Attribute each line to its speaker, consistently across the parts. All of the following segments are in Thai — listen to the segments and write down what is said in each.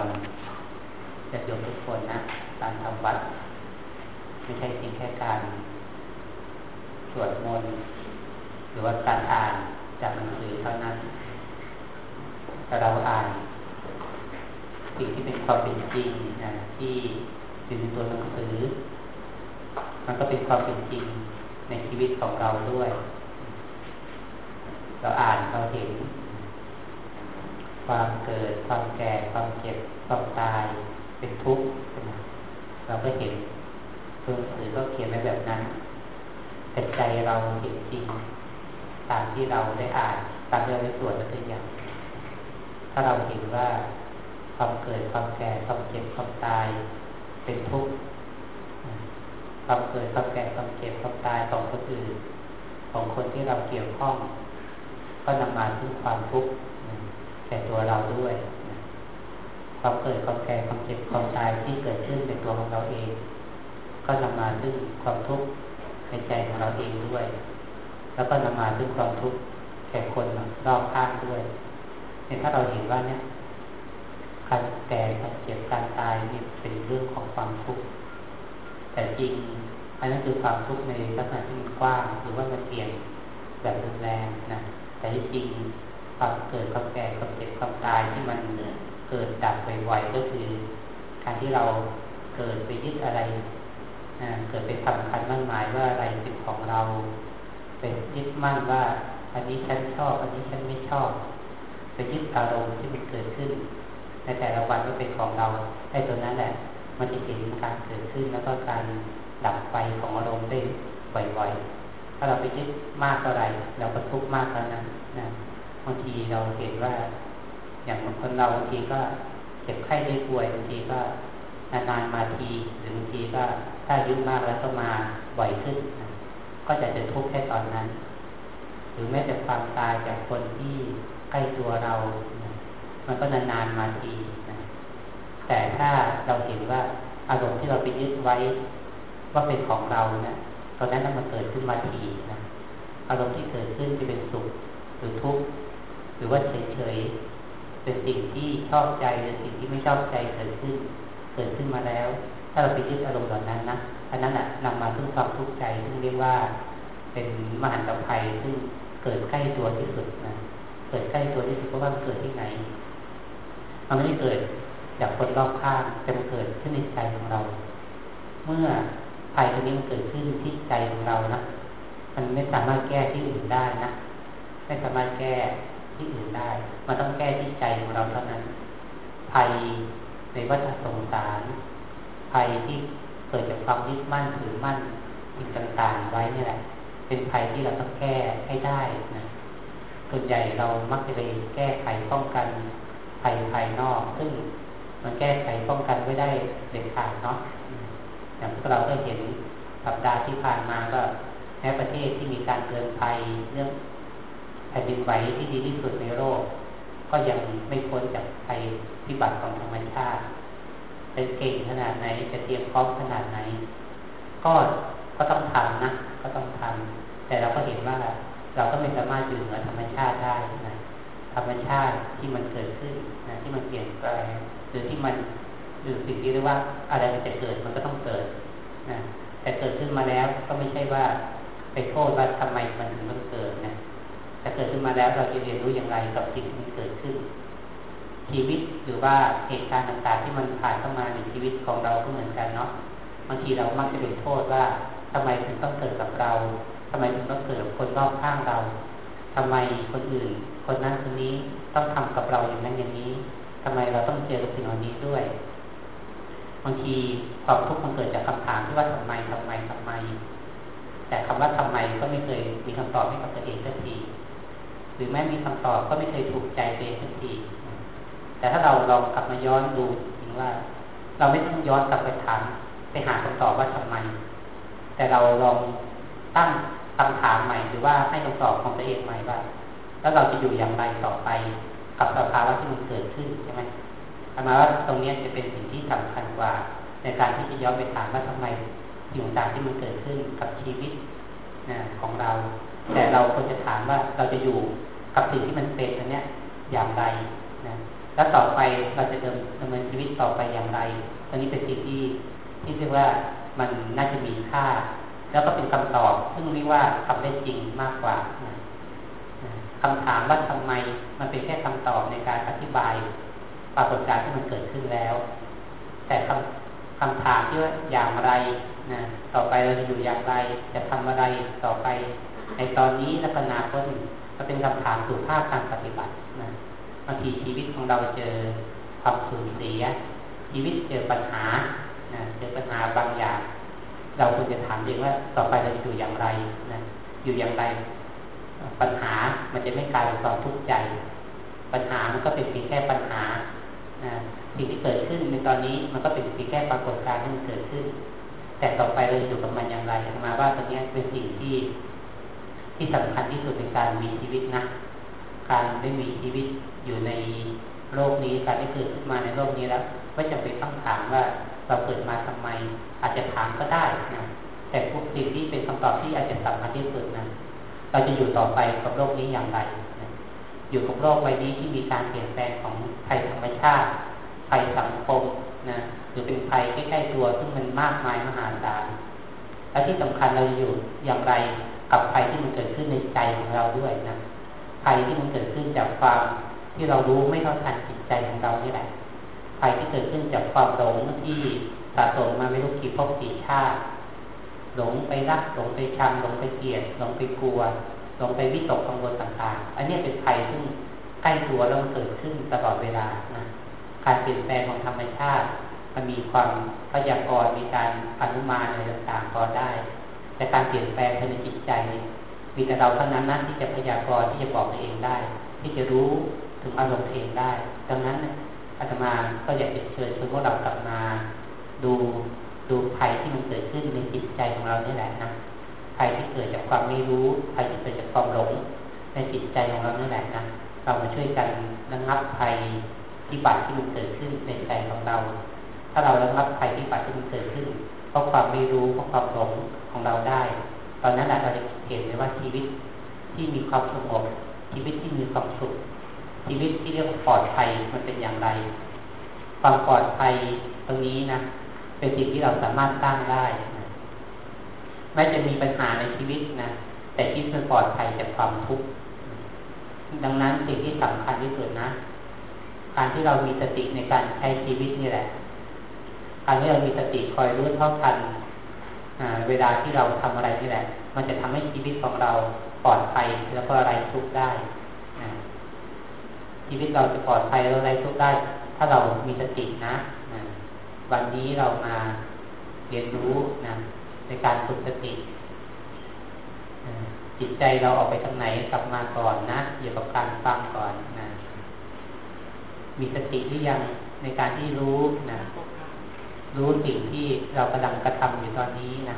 Speaker 1: รจะโยมทุกคนนะ การทำวัด ไม่ใช่เพียงแค่การสวดมนต์หรือว่าการอ่านจากหนังสือเท่านั้น แต่เราอ่านสิ่งที่เป็นความเป็นจริงนะที่อยู่ในตัวหนังสือ มันก็เป็นความเป็นจริงในชีวิตของเราด้วย เราอ่านเราเห็น ความเกิด ความแก่ ความเจ็บ ความตาย เป็นทุกข์เราก็เห็นตัวหนังสือก็เขียนไว้แบบนั้น แต่ใจเราเห็นจริง ตามที่เราได้อ่านตามที่เราได้สวดมาตัวอย่างถ้าเราเห็นว่าความเกิด ความแก่ ความเจ็บ ความตาย เป็นทุกข์ความเกิด ความแก่ ความเจ็บ ความตายของคนอื่น ของคนที่เราเกี่ยวข้อง ก็นำมาซึ่งความทุกข์ ก่ตัวเราด้วยความเกิดความแก่ความเจ็บความตายที่เกิดขึ้นในตัวของเราเอง ก็นำมาซึ่งความทุกข์ในใจของเราเองด้วย แล้วก็นำมาซึ่งความทุกข์แก่คนรอบข้างด้วยเนี่ยถ้าเราเห็นว่าเนี่ยการแก่การเจ็บการตายนี่เป็นเรื่องของความทุกข์แต่จริงอันนั้นคือความทุกข์ในลักษณะที่มันกว้างหรือว่ามันเปลี่ยนแบบรุนแรงนะแต่ที่จริง ความเกิดความแก่ความเจ็บความตายที่มันเกิดดับไวๆก็คือการที่เราเกิดไปยึดอะไรเกิดไปสำคัญมั่นหมายว่าอะไรเป็นของเราเป็นยึดมั่นว่าอันนี้ฉันชอบ อันนี้ฉันไม่ชอบไปยึดอารมณ์ที่มันเกิดขึ้น ในแต่ละวันก็เป็นของเราไอ้ตัวนั้นแหละ มันจะเห็นการเกิดขึ้นแล้วก็การดับไปของอารมณ์ได้บ่อยๆ ถ้าเราไปยึดมากเท่าไรเราก็ทุกข์มากเท่านั้นนะ บางทีเราเห็นว่า อย่างบางคนเราบางทีก็เจ็บไข้ได้ป่วยบางทีก็นานๆมาทีหรือบางทีก็ถ้ายุ่มากแล้วก็มาบ่อยขึ้นนะก็จะจะทุกข์แค่ตอนนั้น หรือแม้แต่ความตายจากคนที่ใกล้ตัวเรามันก็นานๆมาทีนะแต่ถ้าเราเห็นว่าอารมณ์ที่เราไปยึดไว้ ว่าเป็นของเราเนะี่ยตอนนั้นมันเกิดขึ้นมาทีนะอารมณ์ที่เกิดขึ้นจะเป็นสุขหรือทุกข์ รือว่าเฉยๆเป็นสิ่งที่ชอบใจหรือสิ่งที่ไม่ชอบใจเกิดขึ้น เกิดขึ้นมาแล้ว ถ้าเราไปยึดอารมณ์เหล่านั้นนะอันนั้นอะนำมาซึ่งความทุกข์ใจซึ่งเรียกว่าเป็นมหันตภัยซึ่งเกิดใกล้ตัวที่สุดนะเกิดใกล้ตัวที่สุดเพราะว่ามันเกิดที่ไหน มันไม่ได้เกิดจากคนรอบข้างแต่มันเกิดขึ้นในใจของเรา เมื่อภัยตัวนี้มันเกิดขึ้นที่ใจของเรานะมันไม่สามารถแก้ที่อื่นได้นะ ไม่สามารถแก้ ที่อื่นได้ มันต้องแก้ที่ใจของเราเท่านั้น ภัยในวัฏสงสาร ภัยที่เกิดจากความยึดมั่นถือมั่นสิ่งต่างๆไว้นี่แหละ เป็นภัยที่เราต้องแก้ให้ได้นะส่วนใหญ่เรามักจะไปแก้ไขป้องกันภัยภายนอก ซึ่งมันแก้ไขป้องกันไม่ได้เด็ดขาดเนาะอย่างพวกเราได้เห็นสัปดาห์ที่ผ่านมาก็แม้ประเทศที่มีการเตือนภัยเรื่อง แผ่นดินไหวที่ดีที่สุดในโลกก็ยังไม่พ้นจากภัยพิบัติของธรรมชาติจะเก่งขนาดไหนจะเตรียมพร้อมขนาดไหน ก็ก็ต้องทำนะก็ต้องทำแต่เราก็เห็นว่าเราก็ไม่สามารถอยู่เหนือธรรมชาติได้นะธรรมชาติที่มันเกิดขึ้นนะที่มันเปลี่ยนแปลงหรือที่มันหรือสิ่งที่เรียกว่าอะไรมันจะเกิดมันก็ต้องเกิดนะแต่เกิดขึ้นมาแล้วก็ไม่ใช่ว่าไปโทษว่าทำไมมันถึงต้องเกิดนะ แต่เกิดขึ้นมาแล้วเราจะเรียนรู้อย่างไรกับสิ่งที่เกิดขึ้น ชีวิตหรือว่าเหตุการณ์ต่างๆที่มันผ่านเข้ามาในชีวิตของเราก็เหมือนกันเนาะบางทีเรามักจะไปโทษว่าทำไมถึงต้องเกิดกับเราทำไมถึงต้องเกิดกับคนรอบข้างเราทำไมคนอื่น คนนั้นคนนี้ต้องทำกับเราอย่างนั้นอย่างนี้ทำไมเราต้องเจอกับสิ่งเหล่านี้ด้วยบางทีความทุกข์มันเกิดจากคำถามที่ว่าทำไมทำไมทำไม แต่คำว่าทำไมก็ไม่เคยมีคำตอบให้กับตัวเองสักที หรือแม้มีคำตอบก็ไม่เคยถูกใจตัวเองสักทีแต่ถ้าเราลองกลับมาย้อนดูถึงว่า เราไม่ต้องย้อนกลับไปถามไปหาคำตอบว่าทำไม แต่เราลองตั้งคำถามใหม่หรือว่าให้คำตอบของตัวเองใหม่ว่าแล้วเราจะอยู่อย่างไรต่อไป กับสภาวะที่มันเกิดขึ้นใช่ไหมหมาว่าตรงนี้จะเป็นสิ่งที่สำคัญกว่า ในการที่จะย้อนไปถามว่าทำไมสิ่งต่างที่มันเกิดขึ้นกับชีวิตนะของเรา แต่เราควรจะถามว่าเราจะอยู่กับสิ่งที่มันเป็นอันเนี้ยอย่างไรนะแล้วต่อไปเราจะดำเนินชีวิตต่อไปอย่างไรตอนนี้เป็นสิ่งที่ที่เรียกว่ามันน่าจะมีค่า แล้วก็เป็นคำตอบซึ่งเรียกว่าทำได้จริงมากกว่าคำถามว่าทำไมมันเป็นแค่คำตอบในการอธิบายปรากฏการณ์ที่มันเกิดขึ้นแล้ว แต่คำคำถามที่ว่าอย่างไรนะต่อไปเราจะอยู่อย่างไร จะทำอะไรต่อไป ในตอนนี้และอนาคตก็เป็นคำถามสู่ภาคการปฏิบัตินะบางทีชีวิตของเราเจอความสูญเสีย ชีวิตเจอปัญหานะเจอปัญหาบางอย่าง เราควรจะถามเองว่าต่อไปเราจะอยู่อย่างไรนะอยู่อย่างไร ปัญหามันจะไม่กลายเป็นความทุกข์ใจ ปัญหามันก็เป็นเพียงแค่ปัญหาสิ่งที่เกิดขึ้นในตอนนี้มันก็เป็นเพียงแค่ปรากฏการณ์ที่มันเกิดขึ้น แต่ต่อไปเราอยู่กับมันอย่างไรมาว่าตรงนี้เป็นสิ่งที่ ที่สำคัญที่สุดในการมีชีวิตนะ การได้มีชีวิตอยู่ในโลกนี้การได้เกิดขึ้นมาในโลกนี้แล้วก็จะไปต้องถามว่าเราเกิดมาทำไม อาจจะถามก็ได้นะแต่พวกสิ่งที่เป็นคำตอบที่อาจจะสำคัญที่สุดนะเราจะอยู่ต่อไปกับโลกนี้อย่างไรนะอยู่กับโลกใบนี้ที่มีการเปลี่ยนแปลงของภัยธรรมชาติภัยสังคมนะหรือเป็นภัยใกล้ๆตัวซึ่งมันมากมายมหาศาลและที่สำคัญเราอยู่อย่างไร กับภัยที่มันเกิดขึ้นในใจของเราด้วยนะภัยที่มันเกิดขึ้นจากความที่เรารู้ไม่เท่าทันจิตใจของเรานี่แหละภัยที่เกิดขึ้นจากความหลงที่สะสมมาไม่รู้กี่พบกี่ชาติหลงไปรักหลงไปชังหลงไปเกลียดหลงไปกลัวหลงไปวิตกกังวลต่างๆ อันนี้เป็นภัยซึ่งใกล้ตัวแล้วเกิดขึ้นตลอดเวลานะการเปลี่ยนแปลงของธรรมชาติ มันมีความพยากรณ์มีการอนุมานอะไรต่างๆพอได้ แต่การเปลี่ยนแปลงภายในจิตใจ มีแต่เราเท่านั้นนะที่จะพยากรณ์ที่จะบอกตัวเองได้ ที่จะรู้ถึงอารมณ์เองได้ ดังนั้นอาตมาก็อยากจะเชิญชวนพวกเรากลับมาดูดูภัยที่มันเกิดขึ้นในจิตใจของเรานี่แหละนะภัยที่เกิดจากความไม่รู้ภัยที่เกิดจากความหลงในจิตใจของเรานี่แหละนะเรามาช่วยกันระงับภัยที่บัติที่มันเกิดขึ้นในใจของเรา ถ้าเราระงับภัยที่บัติที่มันเกิดขึ้น เพราะความไม่รู้เพราะความหลงของเราได้ ตอนนั้นเราจะเห็นเลยว่าชีวิตที่มีความสงบชีวิตที่มีความสุข ชีวิตที่เรียกว่าปลอดภัยมันเป็นอย่างไร ความปลอดภัยตรงนี้นะเป็นสิ่งที่เราสามารถสร้างได้นะแม้จะมีปัญหาในชีวิตนะแต่ชีวิตมันปลอดภัยจากความทุกข์ดังนั้นสิ่งที่สำคัญที่สุดนะ การที่เรามีสติในการใช้ชีวิตนี่แหละ การที่เรามีสติคอยรู้เท่าทันเวลาที่เราทำอะไรนี่แหละ มันจะทำให้ชีวิตของเราปลอดภัยแล้วก็ไร้ทุกข์ได้ชีวิตเราจะปลอดภัยเราไร้ทุกข์ได้ ถ้าเรามีสตินะวันนี้เรามาเรียนรู้นะในการฝึกสติจิตใจเราออกไปทางไหนกลับมาก่อนนะอยู่กับการฟังก่อนนะมีสติหรือยังในการที่รู้นะ รู้สิ่งที่เรากำลังกระทำอยู่ตอนนี้นะ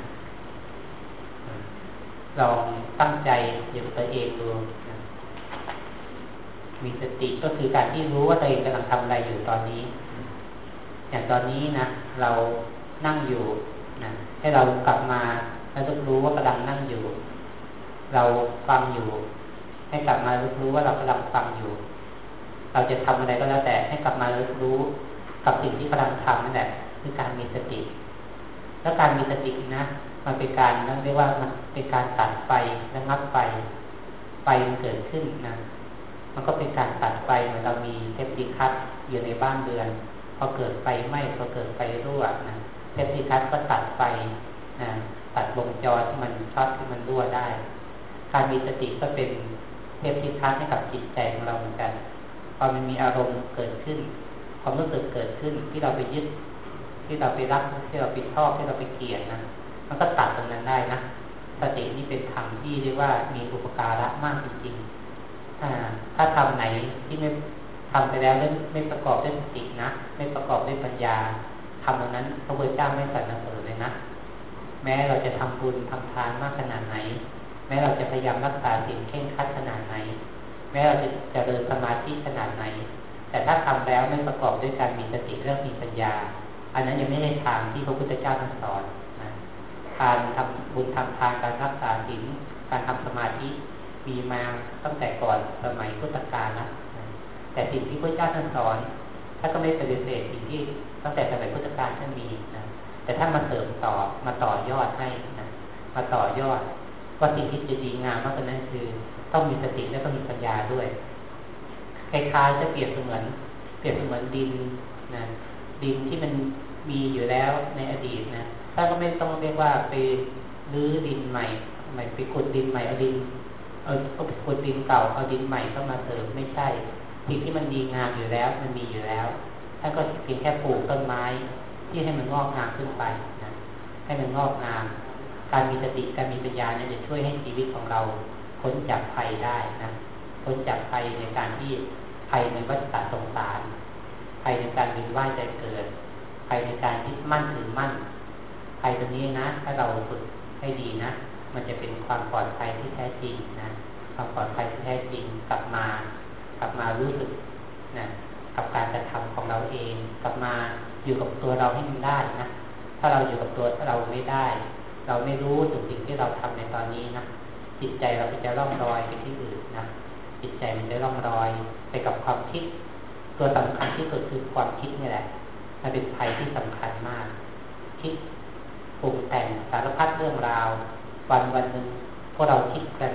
Speaker 1: ลองตั้งใจอยู่ตัวเองดูนะมีสติก็คือการที่รู้ว่าตัวเองกำลังทำอะไรอยู่ตอนนี้ อย่างตอนนี้นะเรานั่งอยู่นะให้เรากลับมาแล้วรู้ว่ากำลังนั่งอยู่ เราฟังอยู่ ให้กลับมารู้ว่าเรากำลังฟังอยู่ เราจะทำอะไรก็แล้วแต่ให้กลับมารู้กับสิ่งที่กำลังทำนั่นแหละ คือการมีสติ แล้วการมีสตินะมันเป็นการเรียกว่ามันเป็นการตัดไฟระงับไฟไฟมันเกิดขึ้นนะมันก็เป็นการตัดไฟเหมือนเรามีเทปดีคัตอยู่ในบ้านเรือนพอเกิดไฟไหม้พอเกิดไฟรั่วนะเทปซีคัสก็ตัดไฟนะตัดวงจรที่มันช็อตที่มันรั่วได้ การมีสติก็เป็นเทปซีคัสให้กับจิตใจของเราเหมือนกัน พอมันมีอารมณ์เกิดขึ้น ความรู้สึกเกิดขึ้นที่เราไปยึด ที่เราไปรักที่เราไปชอบที่เราไปเกลียดนะมันก็ตัดตรงนั้นได้นะสตินี่เป็นธรรมที่เรียกว่ามีอุปการะมากจริงๆถ้าทำไหนที่ไม่ทำไปแล้วไม่ประกอบด้วยสตินะไม่ประกอบด้วยปัญญาทำตรงนั้นพระพุทธเจ้าไม่สรรเสริญเลยนะแม้เราจะทำบุญทำทานมากขนาดไหน แม้เราจะพยายามรักษาสิ่งเข่งคัดขนาดไหน แม้เราจะจะเดินสมาธิขนาดไหน แต่ถ้าทำแล้วไม่ประกอบด้วยการมีสติเรื่องมีปัญญา อันนั้นยังไม่ใช่ทางที่พระพุทธเจ้าท่านสอนนะการทำบุญทำทานการรักษาศีลการทำสมาธิมีมาตั้งแต่ก่อนสมัยพุทธกาลนะแต่สิ่งที่พระเจ้าท่านสอนท่านก็ไม่ปฏิเสธสิ่งที่ตั้งแต่สมัยพุทธกาลท่านมีนะแต่ท่านมาเสริมต่อมาต่อยอดให้นะมาต่อยอดว่าสิ่งที่จะดีงามมากกว่านั้นคือ ต้องมีสติและก็มีปัญญาด้วยคล้ายๆจะเปรียบเสมือนเปรียบเสมือนดินนะ ดินที่มันมีอยู่แล้วในอดีตนะถ้านก็ไม่ต้องเรียกว่าไปรื้อดินใหม่ใหม่ไปขุดดินใหม่เอาดินเอาเอาขุดดินเก่าเอาดินใหม่เข้ามาเสริมไม่ใช่สิ่งที่มันดีงามอยู่แล้วมันมีอยู่แล้วท่านก็เพียงแค่ปลูกต้นไม้ที่ให้มันงอกงามขึ้นไปนะให้มันงอกงาม การมีสติการมีปัญญาเนี่ยจะช่วยให้ชีวิตของเราพ้นจากภัยได้นะพ้นจากภัยในการที่ภัยในวัฏฏะสงสาร ภัยในการวินว่ายใจเกิดภัยในการยึดมั่นถือมั่นภัยตรงนี้นะ ถ้าเราฝึกให้ดีนะ มันจะเป็นความปลอดภัยที่แท้จริงนะความปลอดภัยที่แท้จริงกลับมา กลับมารู้สึกนะกับการกระทำของเราเอง กลับมาอยู่กับตัวเราให้มันได้นะถ้าเราอยู่กับตัวเราไม่ได้ เราไม่รู้ถึงสิ่งที่เราทำในตอนนี้นะจิตใจเราจะร่องรอยไปที่อื่นนะจิตใจมันจะร่องรอยไปกับความคิด ตัวสำคัญที่สุดคือความคิดนี่แหละมันเป็นภัยที่สำคัญมาก คิดปรุงแต่งสารพัดเรื่องราว วันวันหนึ่งพวกเราคิดกัน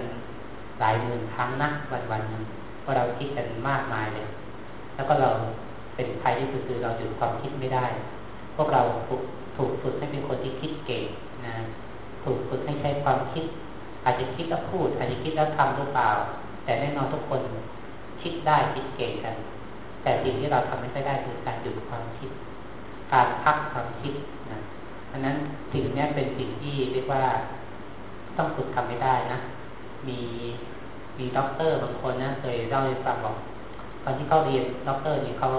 Speaker 1: หลายหมื่นครั้งนะวันวันหนึ่งพวกเราคิดกันมากมายเลย แล้วก็เราเป็นภัยที่สุดคือเราหยุดความคิดไม่ได้ พวกเราถูกฝึกให้เป็นคนที่คิดเก่งนะถูกฝึกให้ใช้ความคิด อาจจะคิดแล้วพูด อาจจะคิดแล้วทำหรือเปล่า แต่แน่นอนทุกคนคิดได้คิดเก่งกัน แต่สิ่งที่เราทำไม่ได้คือการหยุดความคิด การพักความคิดนะอันนั้นสิ่งนี้เป็นสิ่งที่เรียกว่าต้องฝึกทำไม่ได้นะ มีมีด็อกเตอร์บางคนนะเคยเล่าให้ฟังบอกตอนที่เขาเรียนด็อกเตอร์นี่เขา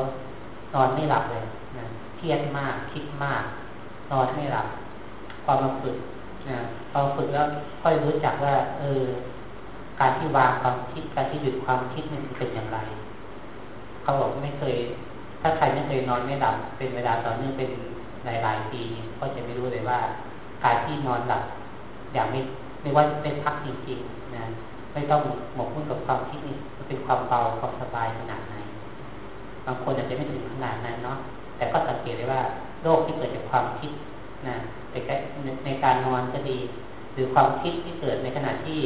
Speaker 1: นอนไม่หลับเลยนะเครียดมากคิดมาก นอนไม่หลับพอมาฝึกนะพอฝึกแล้วค่อยรู้จักว่า เออ การที่วางความคิดการที่หยุดความคิดนี่เป็นอย่างไร เขาบอกไม่เคย ถ้าใครไม่เคยนอนไม่หลับ เป็นเวลาต่อเนื่องเป็นหลายๆปีก็จะไม่รู้เลยว่า การที่นอนหลับอย่างไม่ไม่ว่าเป็นพักจริงๆนะไม่ต้องหมกมุ่นกับความคิดนี่มันเป็นความเบาความสบายขนาดไหนบางคนอาจจะไม่ถึงขนาดนั้นเนาะแต่ก็สังเกตได้ว่าโรคที่เกิดจากความคิดนะในการนอนก็ดี หรือความคิดที่เกิดในขณะที่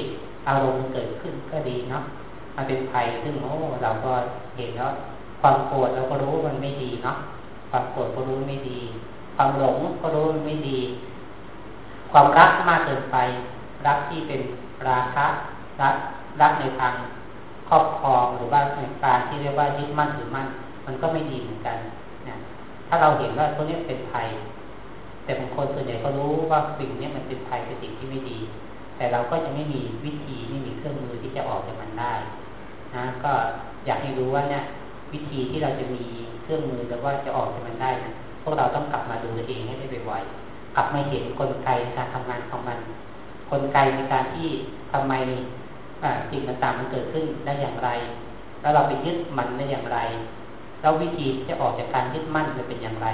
Speaker 1: อารมณ์เกิดขึ้นก็ดีเนาะ มันเป็นภัยซึ่งโอ้เราก็เห็นแล้วความโกรธเราก็รู้มันไม่ดีเนาะความโกรธก็รู้ไม่ดี ความหลงก็รู้มันไม่ดี ความรักมากเกินไป รักที่เป็นราคะรักรักในทางครอบครองหรือว่าในการที่เรียกว่ายึดมั่นหรือมั่นมันก็ไม่ดีเหมือนกันนะถ้าเราเห็นว่าตัวนี้เป็นภัย แต่บางคนส่วนใหญ่ก็รู้ว่าสิ่งนี้มันเป็นภัยเป็นสิ่งที่ไม่ดี แต่เราก็จะไม่มีวิธีไม่มีเครื่องมือที่จะออกจากมันได้ นะก็อยากให้รู้ว่าเนี่ยวิธีที่เราจะมีเครื่องมือแล้วว่าจะออกจากมันได้นะพวกเราต้องกลับมาดูตัวเองให้ได้บ่อยๆกลับมาเห็นกลไกการทำงานของมัน กลไกในการที่ทำไมสิ่งต่างๆมันเกิดขึ้นได้อย่างไร แล้วเราไปยึดมันได้อย่างไร แล้ววิธีจะออกจากการยึดมั่นจะเป็นอย่างไร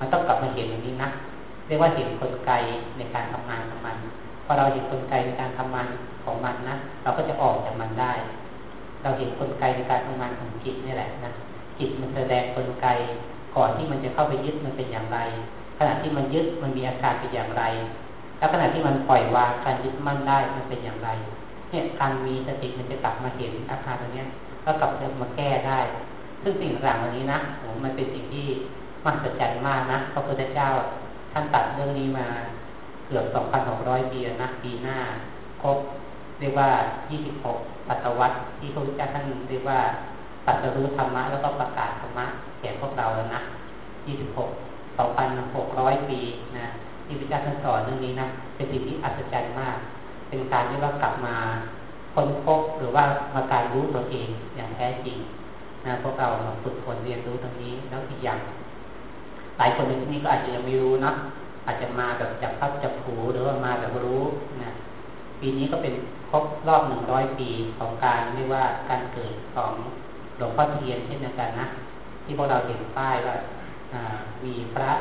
Speaker 1: มันต้องกลับมาเห็นอย่างนี้นะเรียกว่าเห็นกลไกในการทำงานของมันพอเราเห็นกลไกในการทำงานของมันนะเราก็จะออกจากมันได้ เราเห็นกลไกในการทำงานของจิตนี่แหละนะจิตมันแสดงกลไกก่อนที่มันจะเข้าไปยึดมันเป็นอย่างไร ขณะที่มันยึดมันมีอาการเป็นอย่างไร แล้วขณะที่มันปล่อยวางการยึดมั่นได้มันเป็นอย่างไร เนี่ยการมีสติมันจะกลับมาเห็นอาการตรงนี้ก็กลับมาแก้ได้ ซึ่งสิ่งต่างๆวันนี้นะโอ้มันเป็นสิ่งที่มหัศจรรย์มากนะพระพุทธเจ้าท่านตัดเรื่องนี้มาเกือบ 2,600 ปีนะปีหน้าครบ เรียกว่า 26 ปัตวัตที่พระพุทธเจ้าท่านเรียกว่าตัดรู้ธรรมะแล้วก็ประกาศธรรมะแก่พวกเราแล้วนะ 26 2,600 ปีนะที่พระเจ้าท่านสอนเรื่องนี้นะเป็นสิ่งที่อัศจรรย์มาก เป็นการที่ว่ากลับมาค้นพบหรือว่ามาการรู้ตัวเองอย่างแท้จริงนะพวกเราฝึกฝนเรียนรู้ตรงนี้แล้วอีกอย่าง หลายคนในที่นี้ก็อาจจะยังไม่รู้นะอาจจะมาแบบจับพัดจับผูหรือว่ามาแบบรู้นะ ปีนี้ก็เป็นครบรอบหนึ่งร้อยปีของการเรียกว่าการเกิดของหลวงพ่อเทียนเช่นเดียวกันนะที่พวกเราเห็นป้ายว่ามีพระ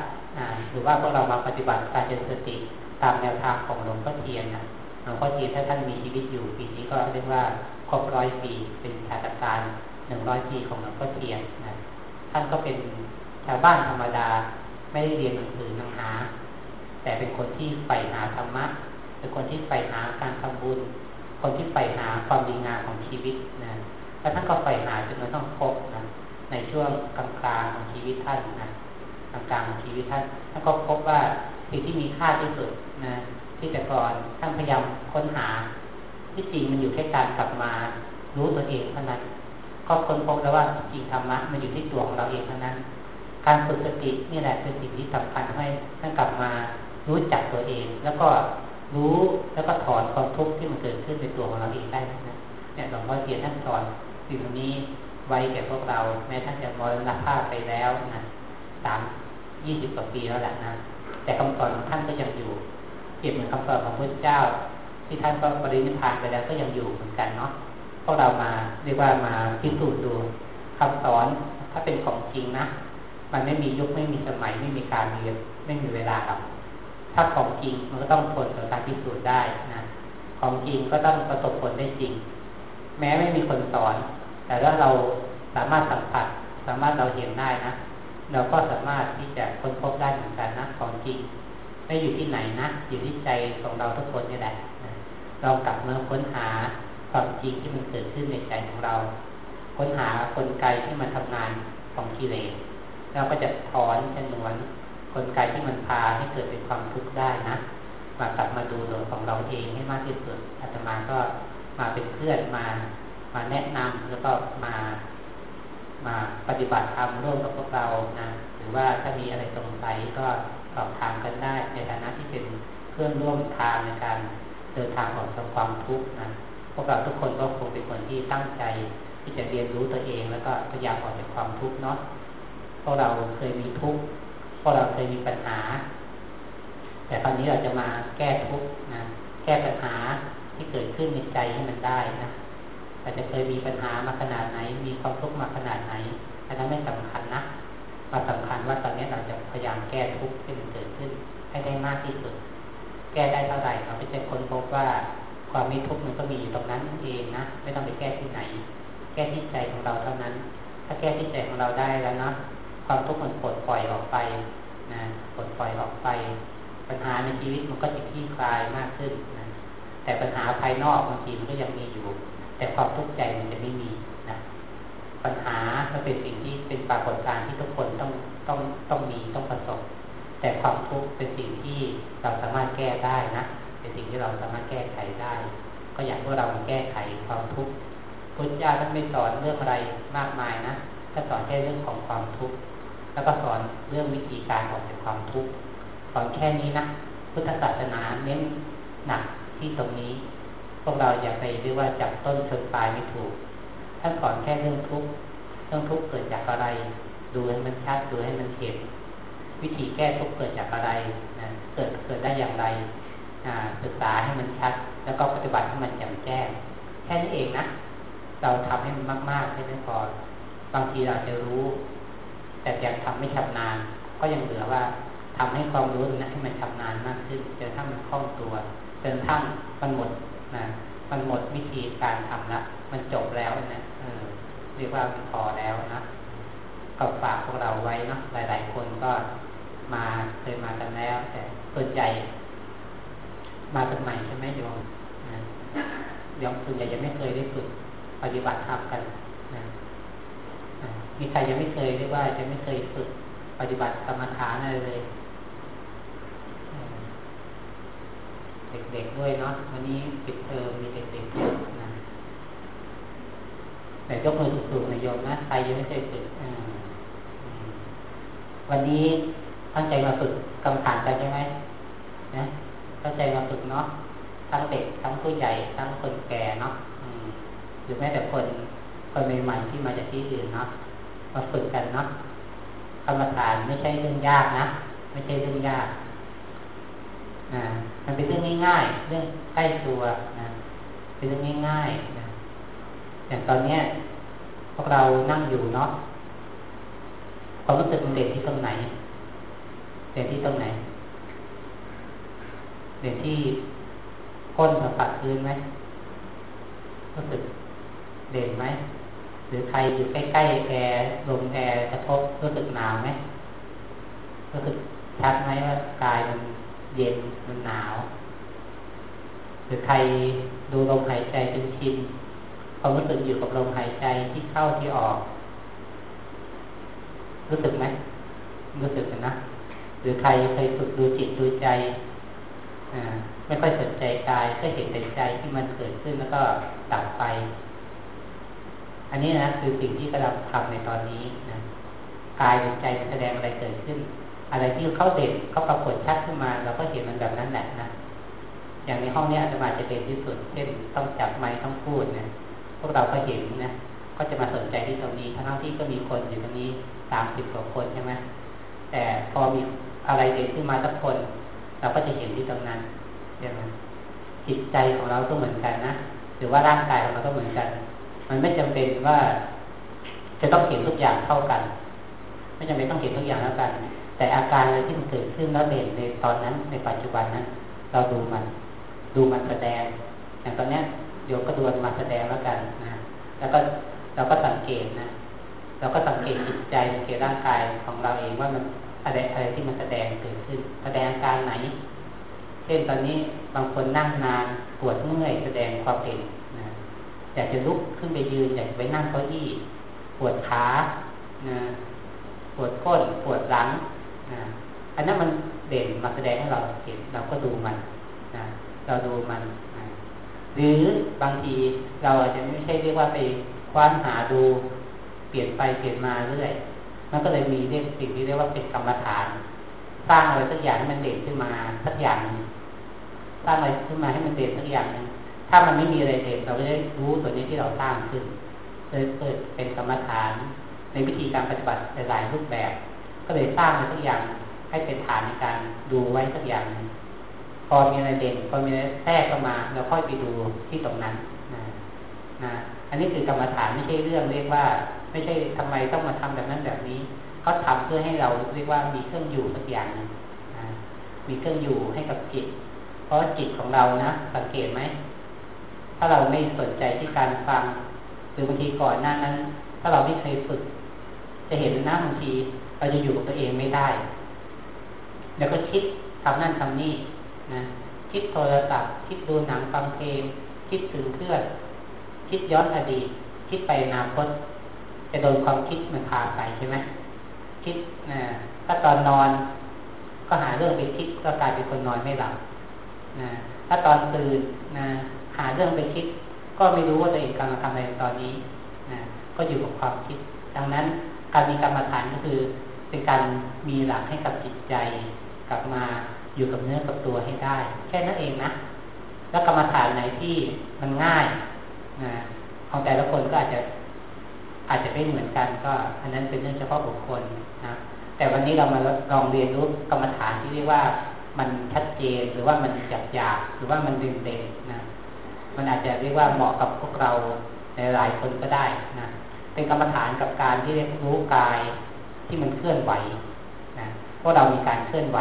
Speaker 1: หรือว่าพวกเรามาปฏิบัติการเจริญสติตามแนวทางของหลวงพ่อเทียนนะหลวงพ่อเทียนถ้าท่านมีชีวิตอยู่ปีนี้ก็เรียกว่าครบร้อยปีเป็นชาตการหนึ่งร้อยปีของหลวงพ่อเทียนนะท่านก็เป็นชาวบ้านธรรมดาไม่ได้เรียนหนังสือหนังหา แต่เป็นคนที่ใฝ่หาธรรมะ เป็นคนที่ใฝ่หาการทำบุญ คนที่ใฝ่หาความดีงามของชีวิตนะแล้วท่านก็ใฝ่หาจนกระทั่งพบนะในช่วงกลางกลางของชีวิตท่านนะกลางกลางของชีวิตท่านท่านก็พบว่าสิ่งที่มีค่าที่สุดนะที่แต่ก่อนท่านพยายามค้นหาที่จริงมันอยู่แค่การกลับมารู้ตัวเองเท่านั้นก็ค้นพบแล้วว่าจริงธรรมะมันอยู่ที่ตัวของเราเองเท่านั้น การฝึกสตินี่แหละเป็นสิ่งที่สำคัญให้ท่านกลับมารู้จักตัวเอง แล้วก็ รู้แล้วก็ถอนความทุกข์ที่มันเกิดขึ้นในตัวของเราเองได้นะเนี่ยหลวงพ่อเทียนท่านสอนสิ่งนี้ไว้แก่พวกเรา แม้ท่านจะมรณภาพไปแล้วนะสามยี่สิบกว่าปีแล้วแหละนะแต่คำสอนของท่านก็ยังอยู่เปรียบเหมือนคำสอนของพระเจ้า ที่ท่านก็ปรินิพพานไปแล้วก็ยังอยู่เหมือนกันเนาะพวกเรามาเรียกว่ามาพิสูจน์ดูคำสอนถ้าเป็นของจริงนะมันไม่มียุคไม่มีสมัยไม่มีการเรียนไม่มีเวลาครับ ถ้าของจริงมันก็ต้องผลต่อการพิสูจน์ได้นะของจริงก็ต้องประสบผลได้จริง แม้ไม่มีคนสอน แต่ถ้าเราสามารถสัมผัส สามารถเราเห็นได้นะเราก็สามารถที่จะค้นพบได้เหมือนกันนะของจริง ไม่อยู่ที่ไหนนะอยู่ที่ใจของเราทุกคนนี่แหละเรากลับมาค้นหาความจริงที่มันเกิดขึ้นในใจของเรา ค้นหากลไกที่มันทำงานของกิเลสเราก็จะถอนชนวน กลไกที่มันพาให้เกิดเป็นความทุกข์ได้นะมากลับมาดูตัวของเราเองให้มากที่สุดอาตมาก็มาเป็นเพื่อนมา มาแนะนำแล้วก็มา มาปฏิบัติธรรมร่วมกับพวกเรานะหรือว่าถ้ามีอะไรสงสัยก็สอบถามกันได้ ในฐานะที่เป็นเพื่อนร่วมทางในการเดินทางออกจากความทุกข์นะพวกเราทุกคนก็คงเป็นคนที่ตั้งใจที่จะเรียนรู้ตัวเอง แล้วก็พยายามออกจากความทุกข์เนาะพวกเราเคยมีทุกข์ วกเราเคยมีปัญหา แต่ตอนนี้เราจะมาแก้ทุกนะแก้ปัญหาที่เกิดขึ้นในใจให้มันได้นะอาจจะเคยมีปัญหามาขนาดไหน มีความทุกข์มาขนาดไหนอันนั้นไม่สำคัญนะมาสำคัญว่าตอนนี้เราจะพยายามแก้ทุกข์ที่มันเกิดขึ้น ให้ได้มากที่สุด แก้ได้เท่าไหร่เราก็จะค้นพบว่าความมีทุกข์มันก็มีอยู่ตรงนั้นเองนะไม่ต้องไปแก้ที่ไหน แก้ที่ใจของเราเท่านั้น ถ้าแก้ที่ใจของเราได้แล้วนะ ความทุกข์มันปลดปล่อยออกไปนะปลดปล่อยออกไป ปัญหาในชีวิตมันก็จะคลี่คลายมากขึ้นนะแต่ปัญหาภายนอกบางทีมันก็ยังมีอยู่ แต่ความทุกข์ใจมันจะไม่มีนะปัญหาก็เป็นสิ่งที่เป็นปรากฏการณ์ที่ทุกคนต้องต้องต้องมีต้องประสบ แต่ความทุกข์เป็นสิ่งที่เราสามารถแก้ได้นะเป็นสิ่งที่เราสามารถแก้ไขได้ ก็อยากว่าเราแก้ไขความทุกข์พุทธเจ้าท่านไม่สอนเรื่องอะไรมากมายนะก็สอนแค่เรื่องของความทุกข์ แล้วก็สอนเรื่องวิธีการออกจากความทุกข์สอนแค่นี้นะพุทธศาสนาเน้นหนักที่ตรงนี้ พวกเราอย่าไปเรียกว่าจับต้นชนปลายไม่ถูกท่านสอนแค่เรื่องทุกข์เรื่องทุกข์เกิดจากอะไร ดูให้มันชัดดูให้มันเห็นวิธีแก้ทุกข์เกิดจากอะไรนะเกิดเกิดได้อย่างไรศึกษาให้มันชัด แล้วก็ปฏิบัติให้มันแจ่มแจ้งแค่นี้เองนะเราทำให้มันมากๆแค่นั้นพอบางทีเราจะรู้ แต่ยังทำไม่ชำนาญ ก็ยังเหลือว่าทำให้ความรู้นั้นให้มันชำนาญมากขึ้นจนถ้ามันคล่องตัวจนทั้งมันหมดนะมันหมดวิธีการทำละมันจบแล้วนะเออเรียกว่ามันพอแล้วนะก็ฝากพวกเราไว้นะหลาย ๆ คนก็มาเคยมากันแล้ว แต่ส่วนใหญ่ มาเป็นใหม่ใช่ไหมโยมโยมส่วนใหญ่ยังไม่เคยได้ฝึกปฏิบัติธรรมกันนะ มีใครยังไม่เคยเรียกว่าจะไม่เคยฝึกปฏิบัติกรรมฐานอะไรเลย เด็กๆด้วยเนาะวันนี้ปิดเทอมมีเด็กๆเยอะนะแต่ยกมือสูงๆนะโยมนะใครยังไม่เคยฝึกวันนี้ตั้งใจมาฝึกกรรมฐานกันใช่ไหมนะตั้งใจมาฝึกเนาะทั้งเด็กทั้งผู้ใหญ่ทั้งคนแก่เนาะหรือแม้แต่คนคนใหม่ๆที่มาจากที่อื่นเนาะ มาฝึกกันเนาะกรรมฐานไม่ใช่เรื่องยากนะ ไม่ใช่เรื่องยากนะมันเป็นเรื่องง่ายๆ เรื่องใกล้ตัวนะเป็นเรื่องง่ายๆนะอย่างตอนเนี้ยพวกเรานั่งอยู่เนาะความรู้สึกมันเด่นที่ตรงไหน เด่นที่ตรงไหน เด่นที่ก้นสัมผัสพื้นไหมรู้สึกเด่นไหม รือรือใครอยู่ใกล้ๆแอร์ลมแอร์กระทบรู้สึกหนาวไหมรู้สึกชัดไหมว่ากายมันเย็นมันหนาว หรือใครดูลมหายใจเป็นชินความรู้สึกอยู่กับลมหายใจที่เข้าที่ออก รู้สึกไหมรู้สึกนะหรือใครเคยฝึกดูจิตดูใจไม่ค่อยสนใจกายก็เห็นแต่ใจที่มันเกิดขึ้นแล้วก็ดับไป อันนี้นะคือสิ่งที่กำลังทำในตอนนี้นะกายหรือใจแสดงอะไรเกิดขึ้น อะไรที่เขาเด่นเขาปรากฏชัดขึ้นมาเราก็เห็นมันแบบนั้นแหละนะอย่างในห้องนี้อาจจะมาจะเป็นที่สุดเช่นต้องจับไม้ต้องพูดนะพวกเราก็เห็นนะก็จะมาสนใจที่ตรงนี้ทั้งที่ก็มีคนอยู่ตรงนี้สามสิบกว่าคนใช่ไหมแต่พอมีอะไรเด่นขึ้นมาสักคน เราก็จะเห็นที่ตรงนั้นใช่ไหมจิตใจของเราก็เหมือนกันนะหรือว่าร่างกายของเราก็เหมือนกัน มันไม่จำเป็นว่า จะต้องเห็นทุกอย่างเท่ากัน ไม่จำเป็นต้องเห็นทุกอย่างเท่ากัน แต่อาการอะไรที่มันเกิดขึ้นแล้วเด่นในตอนนั้น ในปัจจุบันนั้น เราดูมัน ดูมันแสดงอย่างตอนนี้โยกก็ดูมันมาแสดงแล้วกันนะแล้วก็เราก็สังเกตนะเราก็สังเกตจิตใจสังเกตร่างกายของเราเองว่ามันอะไรอะไรที่มันแสดงเกิดขึ้น แสดงอาการไหน เช่นตอนนี้บางคนนั่งนานปวดเมื่อยแสดงความเห็น อยากจะลุกขึ้นไปยืนอยากไปนั่งเก้าอี้ ปวดขานะปวดก้นปวดหลังนะอันนั้นมันเด่นมาแสดงให้เราเห็นเราก็ดูมันนะเราดูมันนะหรือบางทีเราอาจจะไม่ใช่เรียกว่าไปคว้านหาดูเปลี่ยนไปเปลี่ยนมาเรื่อยมันก็เลยมีเรียกสิ่งที่เรียกว่าเป็นกรรมฐาน สร้างอะไรสักอย่างให้มันเด่นขึ้นมาสักอย่างสร้างอะไรขึ้นมาให้มันเด่นสักอย่างนึง ถ้ามันไม่มีอะไรเด่นเราก็จะรู้ส่วนนี้ที่เราสร้างขึ้นเลยเกิดเป็นกรรมฐาน ในวิธีการปฏิบัติหลายรูปแบบ ก็เลยสร้างอะไรสักอย่างให้เป็นฐานในการดูไว้สักอย่างพอมีอะไรเด่นพอมีอะไรแทรกเข้ามาเราค่อยไปดูที่ตรงนั้นนะนะอันนี้คือกรรมฐานไม่ใช่เรื่องเรียกว่า ไม่ใช่ทำไมต้องมาทำแบบนั้นแบบนี้เขาทาเพื่อให้เราเรียกว่ามีเครื่องอยู่สักอย่างนึงมีเครื่องอยู่ให้กับจิต เพราะจิตของเรานะสังเกตไหม ถ้าเราไม่สนใจที่การฟัง หรือบางทีก่อนหน้านั้น ถ้าเราไม่เคยฝึก จะเห็นนะบางทีเราจะอยู่กับตัวเองไม่ได้ แล้วก็คิดทำนั่นทำนี่นะคิดโทรศัพท์ คิดดูหนังฟังเพลง คิดถึงเพื่อนคิดย้อนอดีตคิดไปอนาคต จะโดนความคิดมันพาไปใช่ไหมคิดนะถ้าตอนนอน ก็หาเรื่องไปคิดก็กลายเป็นคนนอนไม่หลับนะถ้าตอนตื่นนะ หาเรื่องไปคิด ก็ไม่รู้ว่าตัวเองกำลังทำอะไรตอนนี้นะก็อยู่กับความคิด ดังนั้นการมีกรรมฐานก็คือ เป็นการมีหลักให้กับจิตใจ กลับมาอยู่กับเนื้อกับตัวให้ได้ แค่นั้นเองนะแล้วกรรมฐานไหนที่มันง่ายนะของแต่ละคนก็อาจจะอาจจะไม่เหมือนกันก็ อันนั้นเป็นเรื่องเฉพาะบุคคลนะแต่วันนี้เรามาลองเรียนรู้กรรมฐานที่เรียกว่ามันชัดเจนหรือว่ามันหยาบยาหรือว่ามันดึงเด่นนะ มันอาจจะเรียกว่าเหมาะกับพวกเราในหลายคนก็ได้นะเป็นกรรมฐานกับการที่เรียกรู้กายที่มันเคลื่อนไหวนะเพราะเรามีการเคลื่อนไหว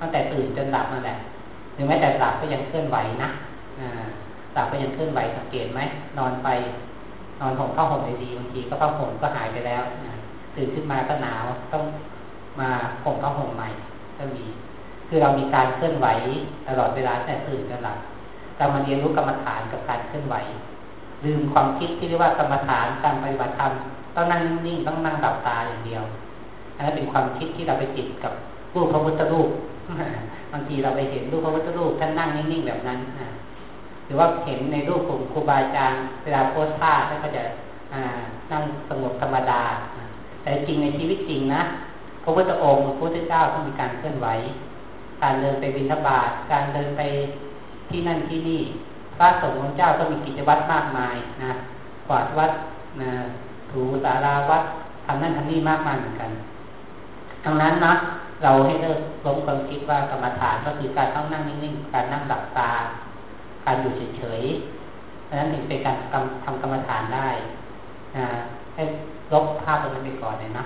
Speaker 1: ตั้งแต่ตื่นจนหลับนั่นแหละหรือแม้แต่หลับก็ยังเคลื่อนไหวนะหลับก็ยังเคลื่อนไหวสังเกตไหมนอนไป นอนห่มผ้าห่มดีๆบางทีก็ผ้าห่มก็หายไปแล้วนะตื่นขึ้นมาก็หนาวต้องมาห่มผ้าห่มใหม่ก็มี คือเรามีการเคลื่อนไหวตลอดเวลาแต่ตื่นจนหลับ เรามาเรียนรู้กรรมฐานกับการเคลื่อนไหว ลืมความคิดที่เรียกว่ากรรมฐานการปฏิบัติธรรมต้องนั่งนิ่งๆต้องนั่งหลับตาอย่างเดียวอันนั้นเป็นความคิดที่เราไปจิตกับรูปพระพุทธรูปบางทีเราไปเห็นรูปพระพุทธรูปท่านนั่งนิ่งๆแบบนั้นหรือว่าเห็นในรูปของครูบาอาจารย์เวลาโพสท่าท่านก็จะนั่งสงบธรรมดา แต่จริงในชีวิตจริงนะพระพุทธองค์พระพุทธเจ้าต้องมีการเคลื่อนไหว การเดินไปบิณฑบาตการเดินไป ที่นั่นที่นี่พระสงฆ์ของเจ้าก็มีกิจวัตรมากมายนะกวาดวัดนะถูสาราวัดทำนั่นทำนี่มากมายเหมือนกันดังนั้นนะเราให้เลิกล้มความคิดว่ากรรมฐานก็คือการต้องนั่งนิ่งๆการนั่งหลับตา การอยู่เฉยๆดังนั้นถึงเป็นการทำกรรมฐานได้นะให้ลบภาพตรงนั้นไปก่อนเลยนะ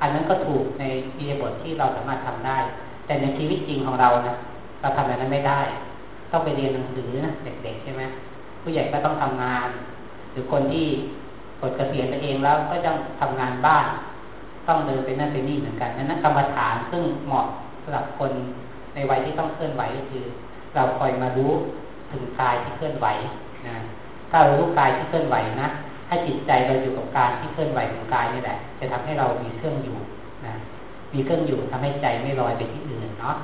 Speaker 1: อันนั้นก็ถูกในอิริบทที่เราสามารถทำได้ แต่ในชีวิตจริงของเรานะเราทำแบบนั้นไม่ได้ ต้องไปเรียนหนังสือนะเด็กๆใช่ไหมผู้ใหญ่ก็ต้องทำงาน หรือคนที่กดเกษียณไปเองแล้วก็ต้องทำงานบ้าน ต้องเดินไปนั่นไปนี่เหมือนกันนั้นกรรมฐานซึ่งเหมาะสำหรับคนในวัยที่ต้องเคลื่อนไหวก็คือ เราคอยมารู้ถึงกายที่เคลื่อนไหวนะถ้าเรารู้กายที่เคลื่อนไหวนะถ้าจิตใจเราอยู่กับการที่เคลื่อนไหวของกายนี่แหละ จะทำให้เรามีเครื่องอยู่นะมีเครื่องอยู่ทำให้ใจไม่ลอยไปที่อื่นเนาะ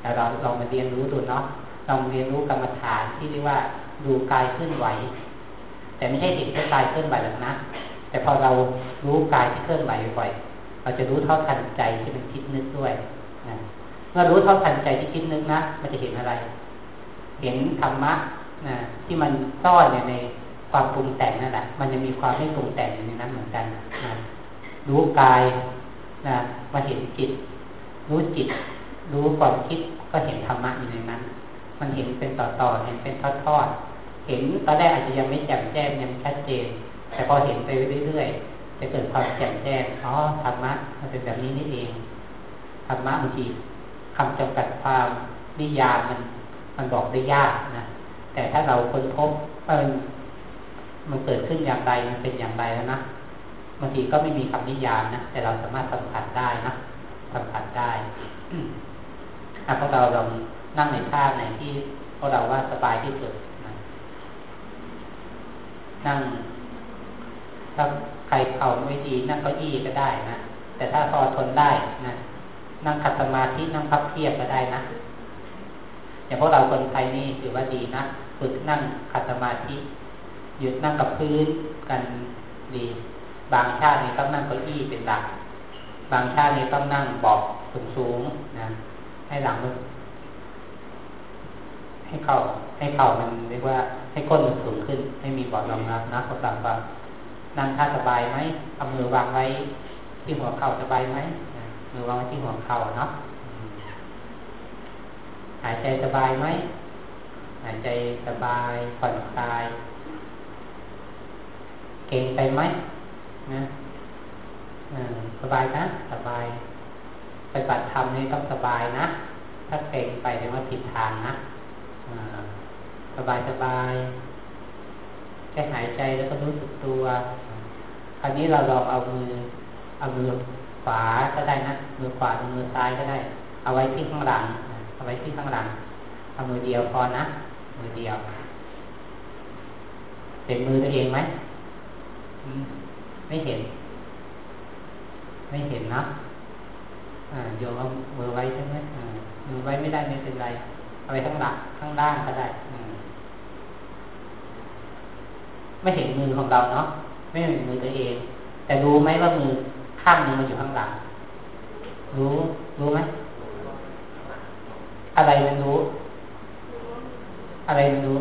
Speaker 1: แต่เราลองมาเรียนรู้ดูเนาะ ลองเรียนรู้กรรมฐานที่เรียกว่าดูกายเคลื่อนไหว แต่ไม่ใช่เห็นแค่กายเคลื่อนไหวหรอกนะ แต่พอเรารู้กายที่เคลื่อนไหวบ่อยเราจะรู้เท่าทันใจที่มันคิดนึกด้วยนะเมื่อรู้เท่าทันใจที่คิดนึกนะมันจะเห็นอะไร เห็นธรรมะนะที่มันซ่อนอยู่ในความปรุงแต่งนั่นแหละ มันจะมีความไม่ปรุงแต่งอยู่ในนั้นเหมือนกันนะรู้กายนะมาเห็นจิต รู้จิต รู้ความคิดก็เห็นธรรมะอยู่ในนั้น มันเห็นเป็นต่อๆเห็นเป็นทอดๆเห็นตอนแรกอาจจะยังไม่แจ่มแจ้งยังชัดเจน แต่พอเห็นไปเรื่อยๆจะเกิดความแจ่มแจ้งอ๋อธรรมะมันเป็นแบบนี้นี่เองธรรมะบางทีคำจำกัดความนิยามมันมันบอกได้ยากนะแต่ถ้าเราค้นพบว่ามันเกิดขึ้นอย่างไรมันเป็นอย่างไรแล้วนะบางทีก็ไม่มีคำนิยามนะแต่เราสามารถสัมผัสได้นะสัมผัสได้ถ้าพวกเราลอง นั่งในท่าไหนที่พวกเราว่าสบายที่สุดนะนั่ง ถ้าใครเข่าไม่ดีนั่งเก้าอี้ก็ได้นะ แต่ถ้าพอทนได้นะ นั่งขัดสมาธินั่งพับเพียบก็ได้นะ อย่างพวกเราคนไทยนี่ถือว่าดีนะฝึกนั่งขัดสมาธิหยุดนั่งกับพื้นกันดี บางชาตินี่ต้องนั่งเก้าอี้เป็นหลัก บางชาตินี่ต้องนั่งบอกสูงสูงนะ ให้หลังมัน ให้เข่าให้เข่ามันเรียกว่าให้ก้นมันสูงขึ้น ให้มีบอดรองรับนะเขาสั่งว่านั่งท่าสบายไหมเอามือวางไว้ที่หัวเข่าสบายไหมมือวางไว้ที่หัวเข่าเนาะหายใจสบายไหมหายใจสบายผ่อนคลายเก่งไปไหมนะสบายนะสบายไปบัติธรรมนี่ต้องสบายนะ ถ้าเก่งไปเดี๋ยวว่าผิดทางนะ สบายสบายแค่หายใจแล้วก็รู้สึกตัว คราวนี้เราลองเอามือเอามือขวาก็ได้นะมือขวามือซ้ายก็ได้ เอาไว้ที่ข้างหลังเอาไว้ที่ข้างหลังเอามือเดียวพอนะมือเดียวเห็นมือตัวเองไหมไม่เห็น ไม่เห็นนะอ่าโยมเอามือไว้ใช่ไหมมือไว้ไม่ได้ไม่เป็นไร เอาไว้ข้างหลังข้างล่างก็ได้ไม่เห็นมือของเราเนาะไม่เห็นมือตัวเอง แต่รู้ไหมว่ามือข้างนึงมันอยู่ข้างหลัง รู้ รู้ไหมอะไรมันรู้ อะไรมันรู้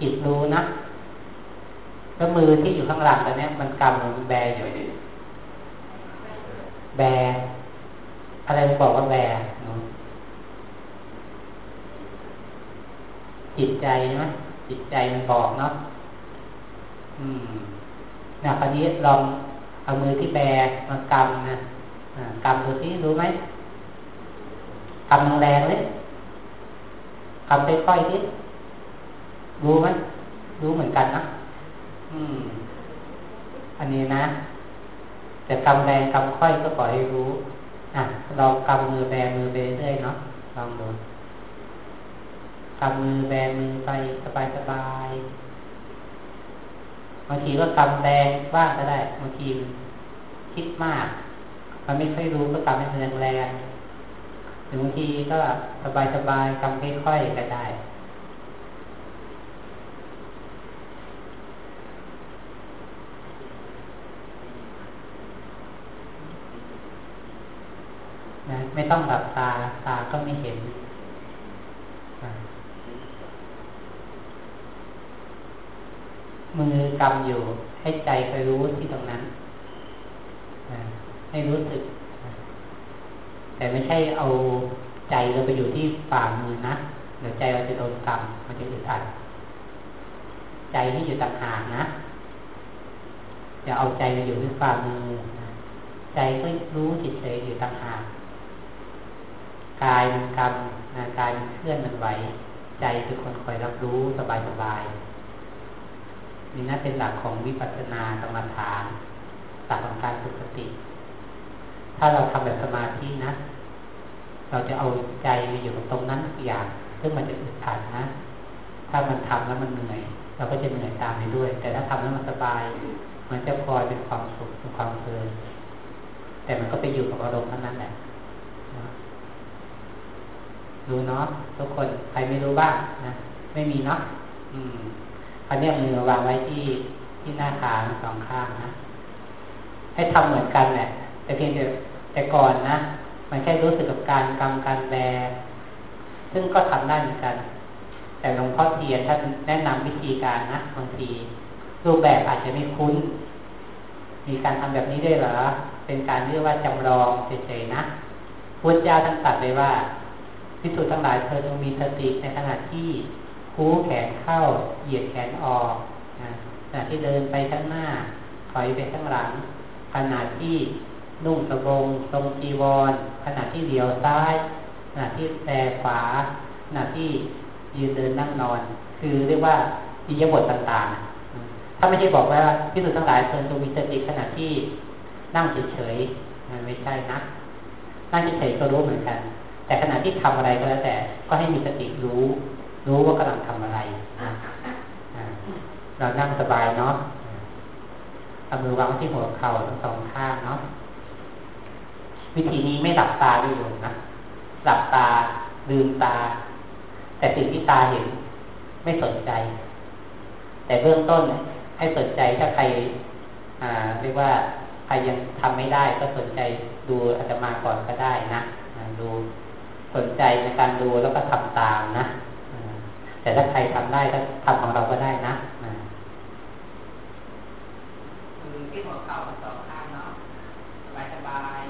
Speaker 1: จิตรู้นะแล้วมือที่อยู่ข้างหลังตอนนี้มันกำมันแบอยู่แบอะไรมันบอกว่าแบ จิตใจใช่ไหมจิตใจมันบอกเนาะอืมนะคราวนี้ลองเอามือที่แบมากำนะกำดูสิรู้ไหมกำแรงเลยกำค่อยๆนิดรู้ไหมรู้เหมือนกันนะอืม อันนี้นะแต่กำแรงกำค่อยก็ปล่อยให้รู้ อะลองกำมือแบมือไปเรื่อยเนาะลองดู กำมือแบมือไปสบายสบายบางทีก็กำแรงบ้างก็ได้บางทีคิดมาก มันไม่ค่อยรู้ก็กำให้แรงแรงหรือบางทีก็สบายสบายกำค่อยๆก็ได้นะไม่ต้องหลับตาตาก็ไม่เห็น มือกำอยู่ ให้ใจไปรู้ที่ตรงนั้นให้รู้สึก แต่ไม่ใช่เอาใจเราไปอยู่ที่ฝ่ามือนะเดี๋ยวใจเราจะโดนกำมันจะอึดอัดใจที่อยู่ต่างหากนะจะเอาใจไปอยู่ที่ฝ่ามือใจก็รู้จิตใจอยู่ต่างหากกายมันกำกายมันเคลื่อนมันไหว ใจคือคนคอยรับรู้สบายสบาย
Speaker 2: นี่น่าเป็นหลักของวิปัสสนากรรมฐานหลักของการฝึกสติ ถ้าเราทำแบบสมาธินะ เราจะเอาใจไปอยู่ตรงนั้นอย่าง ซึ่งมันจะอึดอัดนะ ถ้ามันทำแล้วมันเหนื่อยเราก็จะเหนื่อยตามไปด้วย แต่ถ้าทำแล้วมันสบาย มันจะพลอยเป็นความสุขเป็นความเพลินแต่มันก็ไปอยู่กับอารมณ์เท่านั้นแหละรู้เนาะทุกคนใครไม่รู้บ้างนะไม่มีเนาะอืม อันนี้มือวางไว้ที่ที่หน้าขาสองข้างนะ ให้ทำเหมือนกันแหละ แต่เพียงแต่แต่ก่อนนะ มันแค่รู้สึกกับการกำการแบซึ่งก็ทำได้เหมือนกัน แต่หลวงพ่อเทียนท่านแนะนำวิธีการนะบางทีรูปแบบอาจจะไม่คุ้น มีการทำแบบนี้ได้หรอ เป็นการเรียกว่าจำลองเฉยๆนะพุทธเจ้าท่านตัดไว้ว่าพิสูจน์ทั้งหลายเธอจงมีสติในขณะที่ คู่แขนเข้า เหยียดแขนออกนะขณะที่เดินไปข้างหน้า ถอยไปข้างหลัง ขณะที่นุ่งสบงทรงจีวร ขณะที่เดียวซ้าย ขณะที่แปขวา ขณะที่ยืนเดินนั่งนอน คือเรียกว่าอิยบทต่างๆ ถ้าไม่ใช่บอกว่าพิสูจน์ทั้งหลายเธอจงมีสติขณะที่นั่งเฉยๆไม่ใช่นะนั่งเฉยๆก็รู้เหมือนกัน แต่ขณะที่ทำอะไรก็แล้วแต่ ก็ให้มีสติรู้ รู้ว่ากำลังทำอะไร เรานั่งสบายเนาะเอามือวางที่หัวเข่าทั้งสองข้างเนาะ วิธีนี้ไม่หลับตาด้วยนะ หลับตาลืมตา แต่สิ่งที่ตาเห็นไม่สนใจ แต่เบื้องต้นให้สนใจถ้าใครเรียกว่าใครยังทำไม่ได้ก็สนใจดูอาจจะมาก่อนก็ได้นะดูสนใจในการดูแล้วก็ทำตามนะ แต่ถ้าใครทำได้ก็ทำของเราก็ได้นะ
Speaker 1: คือที่หัวเข่าสองข้างเนาะสบายสบาย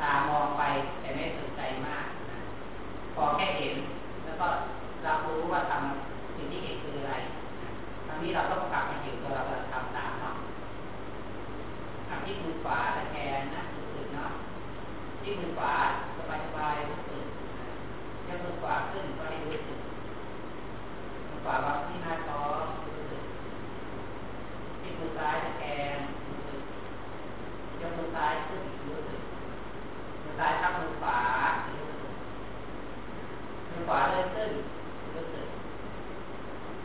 Speaker 1: ตามองไปแต่ไม่สนใจมากนะพอแค่เห็น แล้วก็รับรู้ว่าทำสิ่งที่เห็นคืออะไรทางนี้เราต้องกลับมาเห็นตัวเราทำตามเนาะทำที่มือขวาตะแคงนะรู้สึกเนาะที่มือขวาสบายสบายรู้สึกยกมือขวาขึ้นก็ให้รู้สึก ขวาวางที่หน้าท้องรู้สึกที่มือซ้ายตะแคงรู้สึกยกมือซ้ายขึ้นรู้สึกมือซ้ายทับมือขวารู้สึกมือขวาเลื่อนขึ้นรู้สึก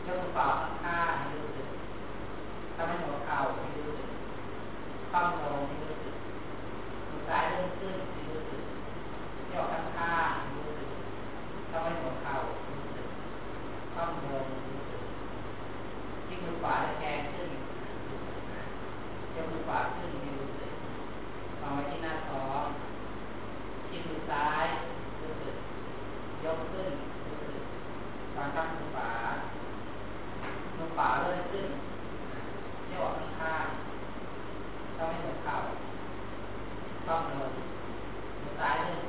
Speaker 1: ยกมือขวาข้างรู้สึกทำให้หัวเข่ารู้สึกข้อมลงรู้สึกมือซ้ายเลื่อนขึ้นรู้สึกยกข้างๆเข้าไปหัวเข่ารู้สึกข้อมือรู้สึกที่มือขวาแทงขึ้นยกมือขวาขึ้นรู้สึกวางไว้ที่หน้าท้องที่มือซ้ายรู้สึกยกขึ้นรู้สึกวางข้าง มือขวามือขวาเลื่อนขึ้นเที่ยกข้างเข้าไปหัวเข่าต้อมือมือซ้ายเลื่อน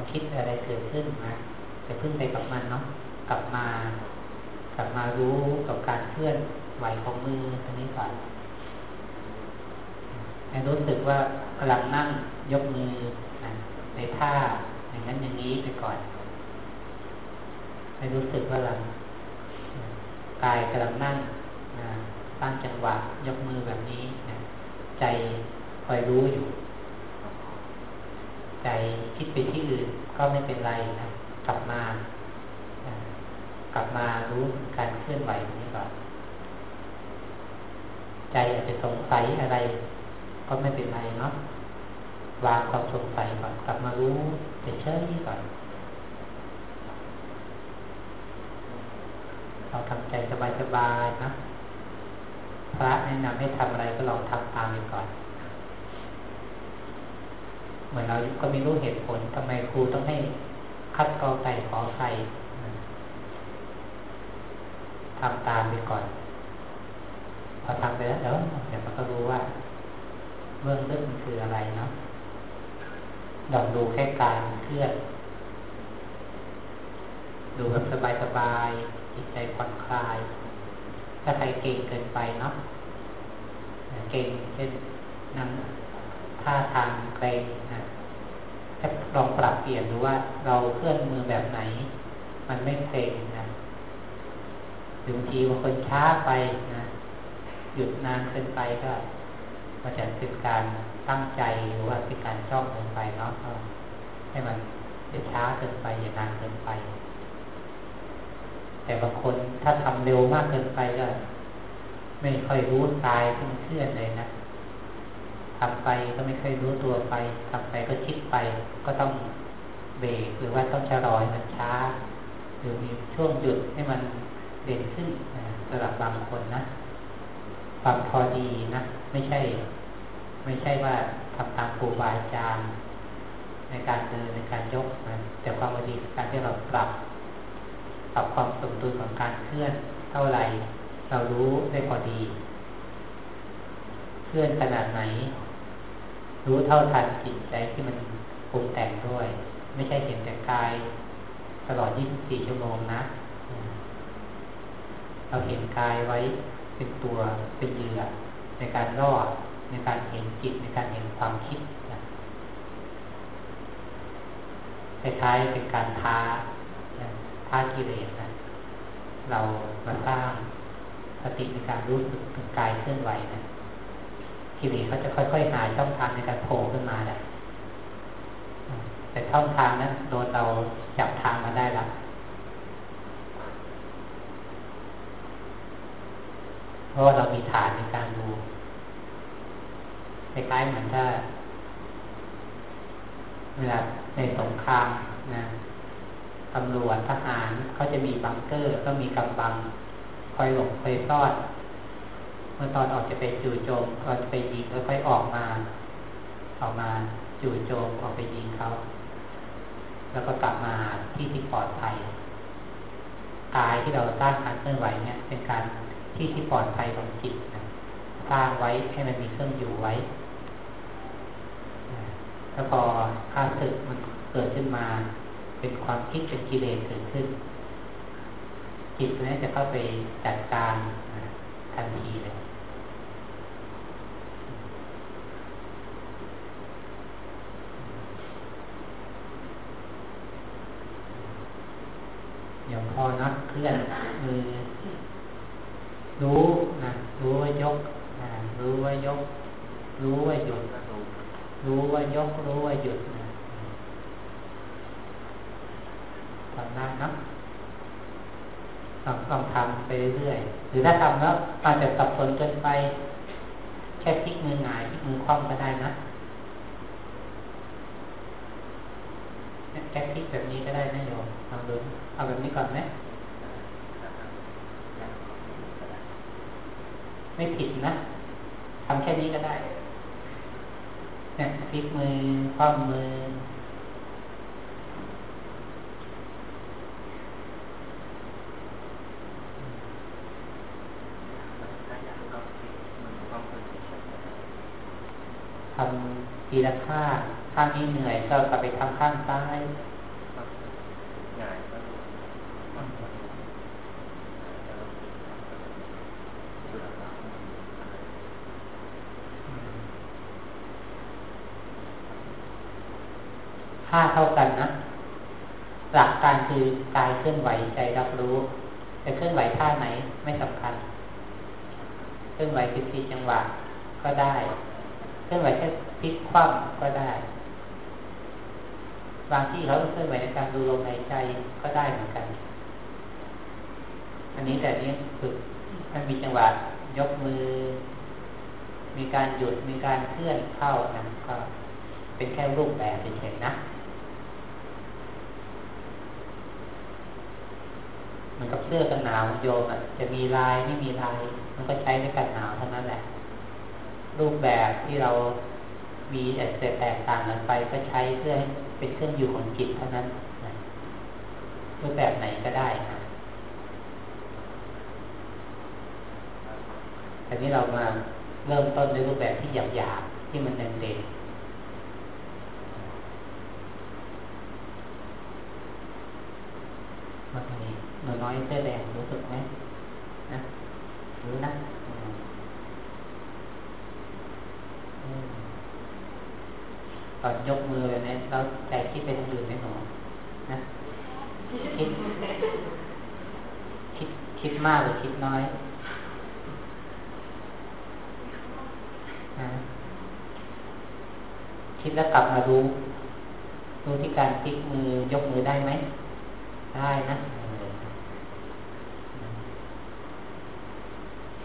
Speaker 1: ม
Speaker 3: คิดอะไรเกิด
Speaker 1: ขึ้นนะจะพึ่งไปกับมันเนาะกลับมา กลับมารู้กับการเคลื่อนไหวของมือตรงนี้ก่อนให้รู้สึกว่ากำลังนั่งยกมือนะในท่าอย่างนั้นอย่างนี้ไปก่อนให้รู้สึกว่าเรากายกำลังนั่งนะสร้างจังหวะยกมือแบบนี้นะใจคอยรู้อยู่ ใจคิดไปที่อื่นก็ไม่เป็นไรนะกลับมากลับมารู้การเคลื่อนไหวนี้ก่อนใจอาจจะสงสัยอะไร ก็ไม่เป็นไรเนาะวางความสงสัยก่อนกลับมารู้เฉยๆก่อนเราทำใจสบายๆนะพระแนะนำให้ทำอะไรก็ลองทำตามไปก่อน เหมือนเราก็ไม่รู้เหตุผลทำไมครูต้องให้คัดกอไก่ขอไข่ทำตามไปก่อน พอทำไปแล้วเดี๋ยวเดี๋ยวมันก็รู้ว่าเบื้องลึกมันคืออะไรเนาะลองดูแค่การเคลื่อนดูแบบสบายๆจิตใจผ่อนคลาย ถ้าใครเก่งเกินไปเนาะเก่งเช่นนั่งท่าทางเกรง ลองปรับเปลี่ยนดูว่าเราเคลื่อนมือแบบไหน มันไม่เกรงนะบางทีบางคนช้าไปนะหยุดนานเกินไปก็มันจะเป็นการตั้งใจหรือว่าเป็นการจ้องเกินไปเนาะให้มันเดี๋ยวช้าเกินไปอย่านานเกินไป แต่บางคนถ้าทำเร็วมากเกินไปก็ ไม่ค่อยรู้กายเคลื่อนเลยนะ ทำไปก็ไม่ค่อยรู้ตัวไปทำไปก็คิดไป ก็ต้องเบรกหรือว่าต้องชะลอให้มันช้า หรือมีช่วงหยุดให้มันเด่นขึ้นสำหรับบางคนนะความพอดีนะไม่ใช่ ไม่ใช่ว่าทำตามครูบาอาจารย์ในการเดินในการยกนะแต่ความพอดีการที่เราปรับปรับความสมดุลของการเคลื่อนเท่าไหร่เรารู้ได้พอดี เคลื่อนขนาดไหน รู้เท่าทันจิตใจที่มันปรุงแต่งด้วย ไม่ใช่เห็นแต่กายตลอด 24 ชั่วโมงนะ เราเห็นกายไว้เป็นตัวเป็นเหยื่อในการรอดในการเห็นจิตในการเห็นความคิดนะคล้ายๆเป็นการท้าท้ากิเลสนะเรามาสร้างสติในการรู้สึกถึงกายเคลื่อนไหวนะ กิเลสเขาจะค่อยๆหายช่องทางในการโผล่ขึ้นมาแหละแต่ช่องทางนั้นโดนเราจับทางมาได้ละเพราะว่าเรามีฐานในการดูคล้ายๆเหมือนถ้าเวลาในสงครามนะตำรวจทหารเขาจะมีบังเกอร์ก็มีกำบัง คอยหลบคอยซ่อน มื่อตอนออกจะไปจู่โจมก็จะไปยิงแล้วค่อยออกมา ออกมาจู่โจมออกไปยิงเขา แล้วก็กลับมาที่ที่ปลอดภัยกายที่เราสร้างการเคลื่อนไหวเนี่ย เป็นการที่ที่ปลอดภัยของจิตนะสร้างไว้ให้มันมีเครื่องอยู่ไว้แล้วพอข้าศึกมันเกิดขึ้นมา เป็นความคิดเป็นกิเลสเกิดขึ้น จิตนี้จะเข้าไปจัดการทันทีเลย อย่างพอนักเคลื่อนมือรู้นะรู้ว่ายกนะรู้ว่ายก รู้ว่าหยุดรู้ว่ายก รู้ว่าหยุดนะทำได้นะต้องต้องทำไปเรื่อยหรือถ้าทำแล้วอาจจะสับสนเกินไป แค่พลิกมือหงายพลิกมือคว่ำก็ได้นะ แค่พลิกแบบนี้ก็ได้นะโยมลองดูเอาแบบนี้ก่อนไหมไม่ผิดนะทำแค่นี้ก็ได้เนี่ยพลิกมือคว่ำมือทำ ทีละข้างข้างนี้เหนื่อยก็กลับไปทำข้างซ้ายท่าเท่ากันนะ หลักการคือกายเคลื่อนไหวใจรับรู้แต่เคลื่อนไหวท่าไหนไม่สำคัญ เคลื่อนไหวสิบสี่จังหวะก็ได้ เคลื่อนไหวแค่พลิกคว่ำก็ได้ บางที่เขาเคลื่อนไหวในการดูลมหายใจก็ได้เหมือนกัน อันนี้แต่นี้ฝึกมันมีจังหวะยกมือ มีการหยุดมีการเคลื่อนเข้านะก็เป็นแค่รูปแบบเฉยๆนะมันกับเสื้อกันหนาวโยมอะจะมีลายไม่มีลาย มันก็ใช้ในกันหนาวเท่านั้นแหละ รูปแบบที่เรามีแต่แตกต่างกันไปก็ใช้เพื่อเป็นเครื่องอยู่ของจิตเท่านั้นนะรูปแบบไหนก็ได้นะแต่นี้เรามาเริ่มต้นในรูปแบบที่หยาบๆที่มันเด่นๆมันมีหนูน้อยเสื้อแดงรู้สึกไหมนะรู้นะ ตอนยกมือเนี่ยเราใจคิดไปทางอื่นไหมหนูนะคิด คิดคิดมากหรือคิดน้อยนะคิดแล้วกลับมาดูดูที่การพลิกมือยกมือได้ไหมได้นะ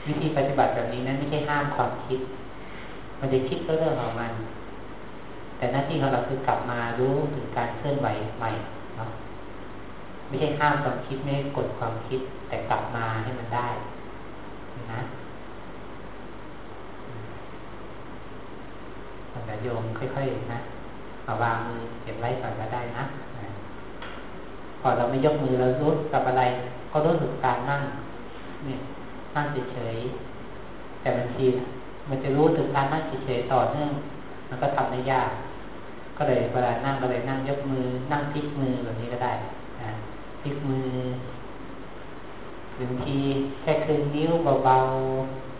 Speaker 1: วิธีปฏิบัติแบบนี้นั้นไม่ใช่ห้ามความคิด มันจะคิดก็เรื่องของมัน แต่หน้าที่ของเราคือกลับมารู้ถึงการเคลื่อนไหวใหม่เนาะไม่ใช่ห้ามความคิดไม่กดความคิด แต่กลับมาให้มันได้นะแต่โยมค่อยๆนะเอาวางมือเก็บไว้ก่อนก็ได้นะพอเราไม่ยกมือเรารู้กับอะไร ก็รู้สึกการนั่งเนี่ยนั่งเฉยๆแต่บางทีมันจะรู้ถึงการนั่งเฉยๆต่อเนื่องมันก็ทำได้ยาก ก็เลยเวลานั่งก็เลยนั่งยกมือ นั่งพลิกมือแบบนี้ก็ได้นะพลิกมือบางทีแค่คืนนิ้วเบา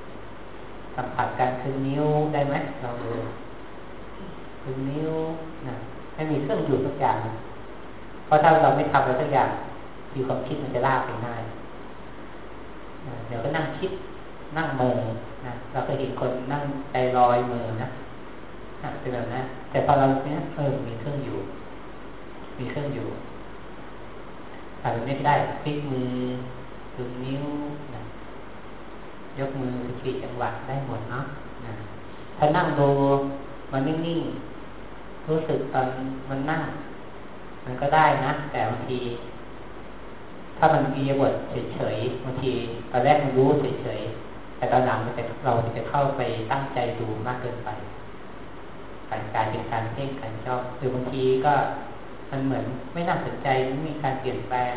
Speaker 1: ๆสัมผัสการคืนนิ้วได้ไหมลองดูคืนนิ้วนะให้มีเครื่องอยู่สักอย่างเพราะถ้าเราไม่ทำอะไรสักอย่างอยู่ความคิดมันจะลากไปง่ายเดี๋ยวก็นั่งคิดนั่งเมือนะเราก็เห็นคนนั่งใจลอยมือนะ เป็นแบบนั้นแต่พอเราเนี้ยเออมีเครื่องอยู่ มีเครื่องอยู่อาจจะไม่ได้พลิกมือดึงนิ้วนะยกมือสี่จังหวะได้หมดเนาะถ้านั่งดูมันนิ่งๆรู้สึกตอนมันนั่ง มันก็ได้นะ แต่บางที ถ้ามันมีบทเฉยๆบางทีตอนแรกมันรู้เฉยๆแต่ตอนหลังมันจะเราจะเข้าไปตั้งใจดูมากเกินไป การการเป็นการเพ่งการชอบหรือบางทีก็มันเหมือนไม่น่าสนใจไม่มีการเปลี่ยนแปลง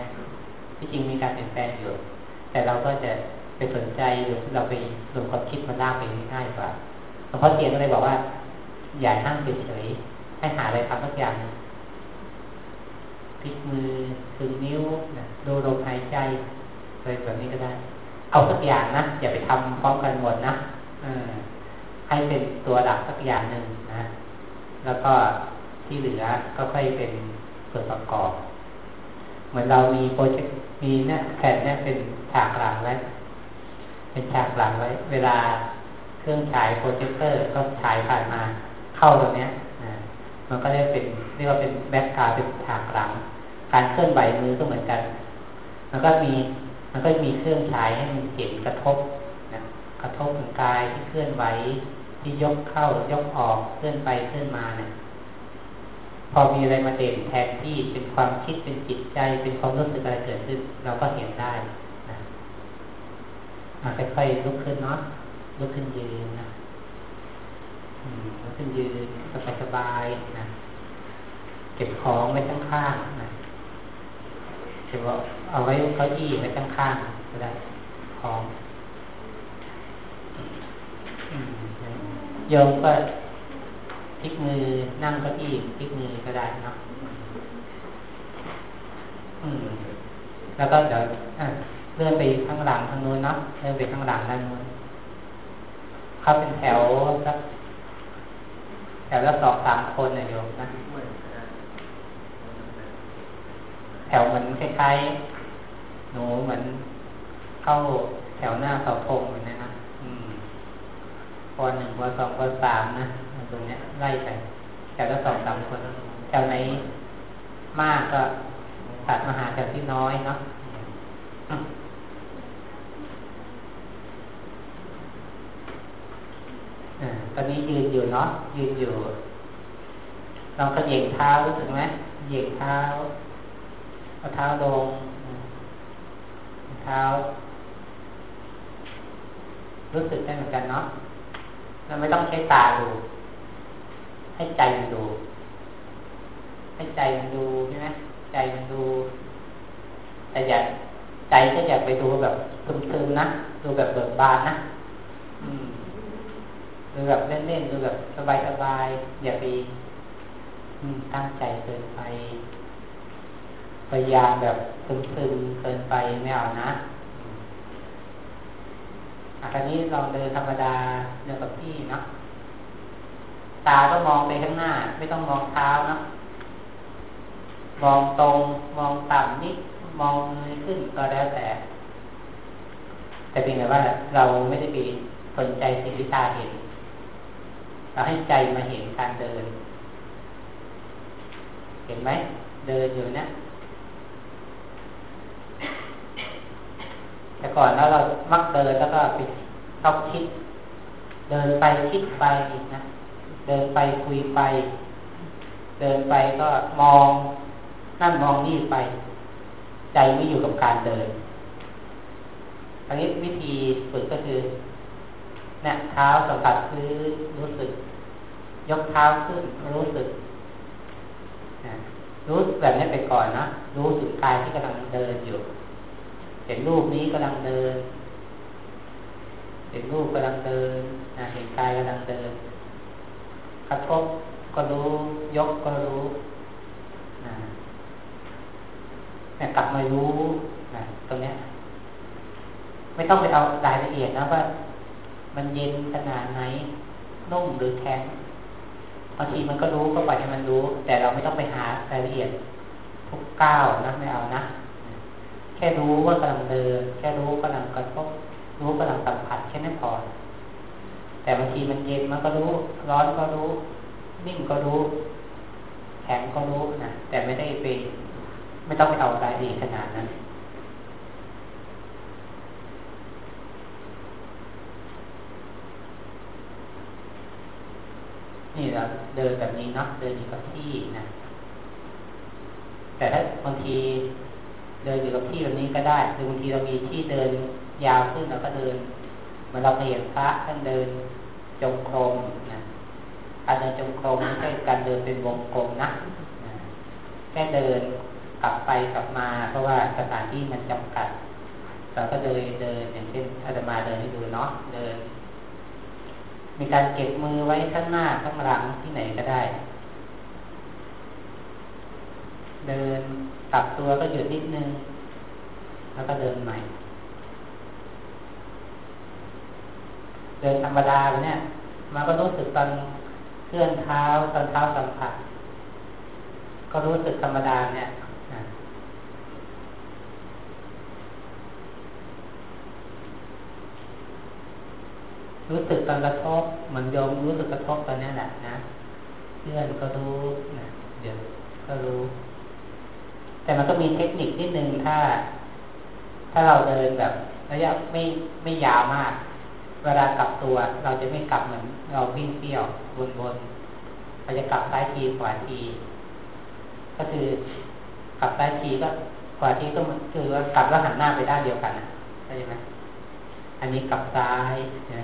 Speaker 1: ที่จริงมีการเปลี่ยนแปลงอยู่ แต่เราก็จะไปสนใจหรือเราไปหลงความคิดมันลากไปง่ายกว่าหลวงพ่อเทียนก็เลยบอกว่า อย่านั่งเฉยๆให้หาอะไรทำสักอย่างพลิกมือถึงนิ้วนะดูลมหายใจอะไรแบบนี้ก็ได้ เอาสักอย่างนะอย่าไปทำพร้อมกันหมดนะ ให้เป็นตัวหลักสักอย่างหนึ่งนะ แล้วก็ที่เหลือก็ค่อยเป็นส่วนประกอบ เหมือนเรามี project มีเนี่ยแผ่นเนี่ยเป็นฉากหลังไว้เป็นฉากหลังไว้ เวลาเครื่องฉายโปรเจคเตอร์ก็ฉายผ่านมาเข้าตรงเนี้ยมันก็ได้เป็นเรียกว่าเป็น background เป็นฉากหลัง การเคลื่อนไหวมือก็เหมือนกัน มันก็มีมันก็มีเครื่องฉายให้มันเห็นกระทบนะกระทบถึงกายที่เคลื่อนไหว ที่ยกเข้ายกออกเคลื่อนไปเคลื่อนมาเนี่ยพอมีอะไรมาเด่นแทนที่เป็นความคิดเป็นจิตใจ เป็นความรู้สึกอะไรเกิดขึ้น เราก็เห็นได้นะค่อยลุกขึ้นเนาะลุกขึ้นยืนนะลุกขึ้นยืนสบายๆนะเก็บของไว้ข้างๆนะจะว่าเอาไว้เก้าอี้ไว้ข้างๆก็ได้ของ โยมก็พลิกมือนั่งเก้าอี้พลิกมือก็ได้นะแล้วก็เดี๋ยวเลื่อนไปข้างหลังทางนู้นเนาะเลื่อนไปข้างหลังด้านนู้นเขาเป็นแถวสักแถวละสองสามคนนะโยมนะแถวเหมือนคล้ายๆหนูเหมือนเข้าแถวหน้าเสาธงเหมือนนะ ปหนึ่งปสองปสามนะตรงเนี้ยไล่ไปแถวละสองสามคนแถวไหนมากก็ตัดมาหาแถวที่น้อยเนาะตอนนี้ยืนอยู่เนาะยืนอยู่ลองขย่งเท้ารู้สึกไหมเหยียงเท้าเอาเท้าลงเท้า รู้สึกได้เหมือนกันเนาะ เราไม่ต้องใช้ตาดู ให้ใจมันดู ให้ใจมันดูใช่ไหมใจมันดู แต่อย่าใจก็อย่าไปดูแบบซึมๆนะ ดูแบบเบิกบานนะ อืมดูแบบเล่นๆดูแบบสบายๆอย่าไปตั้งใจเกินไปพยายามแบบซึมๆเกินไปไม่เอานะ อันนี้ลองเดินธรรมดาเดินกับพี่นะตาก็มองไปข้างหน้า ไม่ต้องมองเท้านะมองตรงมองต่ำนิดมองเงยขึ้นก็แล้วแต่ แต่เพียงแต่ว่าเราไม่ได้ไปสนใจสิ่งที่ตาเห็น เราให้ใจมาเห็นการเดิน เห็นไหม เดินอยู่นะ แต่ก่อนแล้วเรามักเดินแล้วก็ไปต้องคิด เดินไปคิดไปนะเดินไปคุยไป เดินไปก็มองนั่นมองนี่ไป ใจไม่อยู่กับการเดินอันนี้วิธีฝึกก็คือเนี่ยเท้าสัมผัสพื้นรู้สึก ยกเท้าขึ้นรู้สึกรู้แบบนี้ไปก่อนนะรู้สึกกายที่กำลังเดินอยู่ เห็นรูปนี้กำลังเดิน เห็นรูปกำลังเดินเห็นกายกำลังเดินกระทบก็รู้ ยกก็รู้เนี่ยกลับมารู้นะตรงนี้ไม่ต้องไปเอารายละเอียดนะว่า มันเย็นขนาดไหนนุ่มหรือแข็งบางทีมันก็รู้ก็ปล่อยให้มันรู้ แต่เราไม่ต้องไปหารายละเอียดทุกก้าวนะไม่เอานะ แค่รู้ว่ากำลังเดิน แค่รู้กำลังกระทบรู้กำลังสัมผัสแค่นั้นพอแต่บางทีมันเย็นมันก็รู้ ร้อนก็รู้ นิ่งก็รู้ แข็งก็รู้นะแต่ไม่ได้ไปไม่ต้องไปเอารายละเอียขนาดนั้นนี่เราเดินแบบนี้เนาะเดินอยู่กับที่นะแต่ถ้าบางที ดินอยู่กับที่แบบนี้ก็ได้หรือบางทีเรามีที่เดินยาวขึ้นเราก็เดินเหมันเราเห็นพระท่านเดินจงกรมนะการเดินจงกรมไม่ใช่การเดินเป็นวงกลมนะแค่เดินกลับไปกลับมา เพราะว่าสถานที่มันจำกัดเราก็เดินเดินอย่างเช่นอาตมาเดินให้ดูเนาะเดิน มีการเก็บมือไว้ข้างหน้าข้างหลังที่ไหนก็ได้ เดินกลับตัวก็หยุดนิดนึง แล้วก็เดินใหม่ เดินธรรมดาเนี่ยมันก็รู้สึกตอนเคลื่อนเท้าตอนเท้าสัมผัส ก็รู้สึกธรรมดาเนี่ยรู้สึกตอนกระทบเหมือนยมรู้สึกกระทบตอนนี้แหละนะเพื่อนก็รู้นะเดี๋ยวก็รู้ แต่มันก็มีเทคนิคนิดนึงถ้า ถ้าเราเดินแบบระยะไม่ไม่ยาวมาก เวลากลับตัว เราจะไม่กลับเหมือน เราวิ่งเที่ยววนๆเราจะกลับซ้ายทีขวาทีก็คือกลับซ้ายทีก็ขวาทีก็คือว่ากลับแล้วหันหน้าไปด้านเดียวกันนะเข้าใจไหมอันนี้กลับซ้ายนะ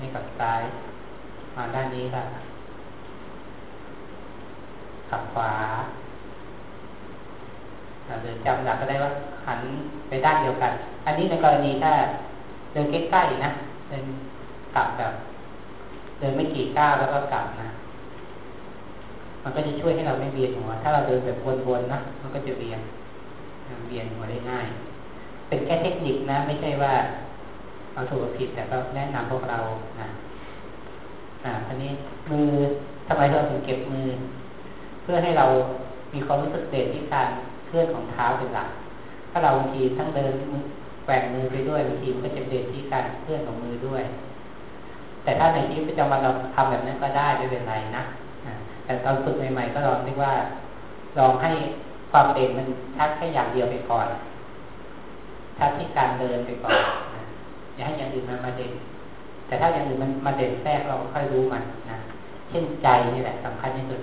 Speaker 1: นี่กลับซ้ายมาด้านนี้ค่ะ ขับขวาเราจะจำหลักก็ได้ว่าหันไปด้านเดียวกัน อันนี้ในกรณีถ้าเดินใกล้ๆนะเดินกลับแบบ เดินไม่กี่ก้าวแล้วก็กลับนะ มันก็จะช่วยให้เราไม่เวียนหัว ถ้าเราเดินแบบวนๆนะมันก็จะเวียนเวียนหัวได้ง่าย เป็นแค่เทคนิคนะ ไม่ใช่ว่าเอาถูกผิดแต่ก็แนะนำพวกเรานะอ่าทีนี้มือทำไมเราถึงเก็บมือ พื่อให้เรามีความรู้สึกเด่นที่การเคลื่อนของเท้าเป็นหลัก ถ้าเราบางทีทั้งเดินแกว่งมือไปด้วยบางทีมันก็จะเด่นที่การเคลื่อนของมือด้วย แต่ถ้าในชีวิตประจำวันเราทำแบบนั้นก็ได้ไม่เป็นไรนะแต่ตอนฝึกใหม่ ๆ ก็ลองเรียกว่าลองให้ความเด่นมันชัดแค่อย่างเดียวไปก่อนชัดที่การเดินไปก่อนอย่าให้อย่างอื่นมันมาเด่น แต่ถ้าอย่างอื่นมันมาเด่นแทรกเราค่อยรู้มันนะเช่นใจนี่แหละสำคัญที่สุด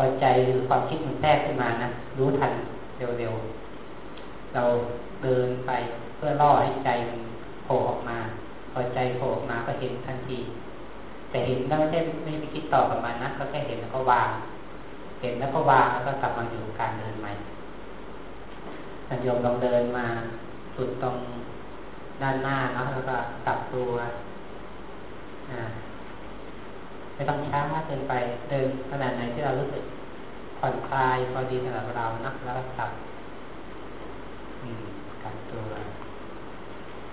Speaker 1: พอใจหรือความคิดมันแทรกขึ้นมานะรู้ทันเร็วๆ เราเดินไปเพื่อล่อให้ใจมันโผล่ออกมา พอใจโผล่ออกมาก็เห็นทันที แต่เห็นก็ไม่ใช่ไม่ไปคิดต่อกับมันนะก็แค่เห็นแล้วก็วาง เห็นแล้วก็วางแล้วก็กลับมาอยู่การเดินใหม่สัญญมลองเดินมาสุดตรงด้านหน้าเนาะแล้วก็กลับตัวอ่า ไม่ต้องช้าเกินไป เดินขนาดไหนที่เรารู้สึกผ่อนคลายพอดีสำหรับเรานะแล้วก็กลับกลับตัว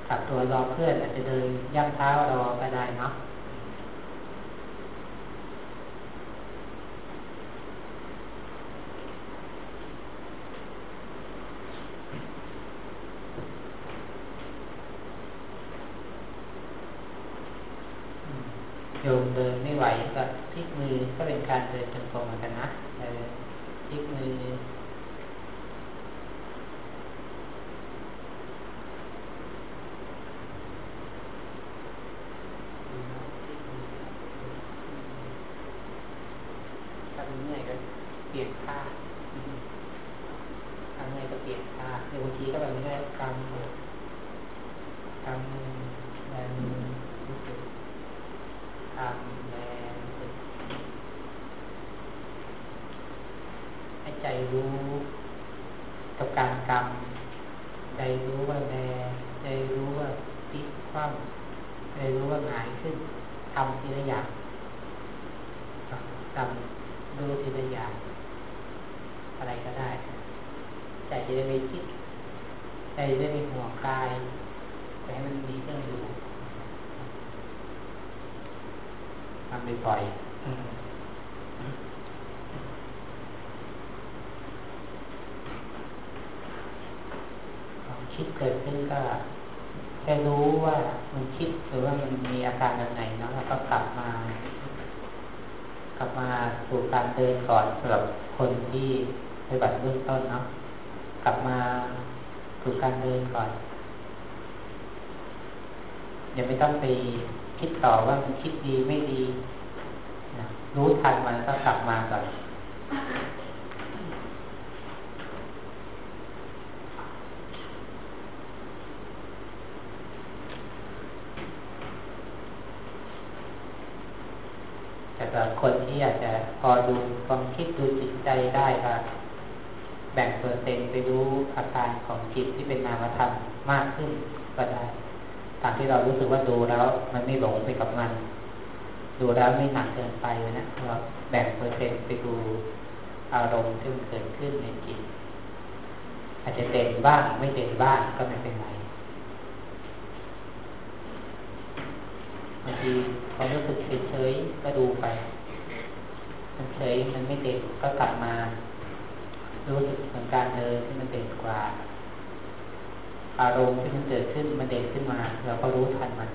Speaker 1: กลับตัวรอเพื่อนอาจจะเดินย่างเท้ารอก็ได้เนาะโยม เดินไม่ไหวก็พลิกมือก็เป็นการเดินจงกรมเหมือนกันนะเออพลิกมือถ้าเหนื่อยก็เปลี่ยนท่าถ้าเหนื่อยก็เปลี่ยนท่าบางทีก็แบบนี้กำกำแรงรู้สึกทำแรงให้ใจรู้กับการกรรมใจรู้ว่าแรงใจรู้ว่าพลิกคว่ำใจรู้ว่าหงายขึ้นทำทีละอย่างทำดูทีละอย่างอะไรก็ได้ ใจจะได้ไม่คิด ใจจะได้ไม่ห่วงกายแต่ให้มันมีเครื่องอยู่ทำบ่อยความคิดเกิดขึ้นก็แค่รู้ว่ามันคิดหรือว่ามันมีอาการยังไงเนาะแล้วก็กลับมา กลับมาสู่การเดินก่อนสำหรับคนที่ปฏิบัติเบื้องต้นเนาะ กลับมาสู่การเดินก่อนอย่าไม่ต้องไปคิดต่อว่ามันคิดดีไม่ดีนะรู้ทันมันก็กลับมาก่อนแต่คนที่อาจจะพอดูความคิดดูจิตใจได้ก็ แบ่งเปอร์เซ็นต์ไปรู้อาการของจิตที่เป็นนามธรรมมากขึ้นก็ได้ตามที่เรารู้สึกว่าดูแล้ว มันไม่หลงไปกับมัน ดูแล้วไม่หนักเกินไปนะเราแบ่งเปอร์เซ็นต์ไปดูอารมณ์ที่มันเกิดขึ้นในจิตอาจจะเด่นบ้างไม่เด่นบ้างก็ไม่เป็นไรบางทีความรู้สึกเฉยๆก็ดูไปมันเฉยมันไม่เด่นก็กลับมา รู้สึกเหมือนการเดินที่มันเด่นกว่า อารมณ์ที่มันเกิดขึ้นมันเด่นขึ้นมาเราก็รู้ทันมัน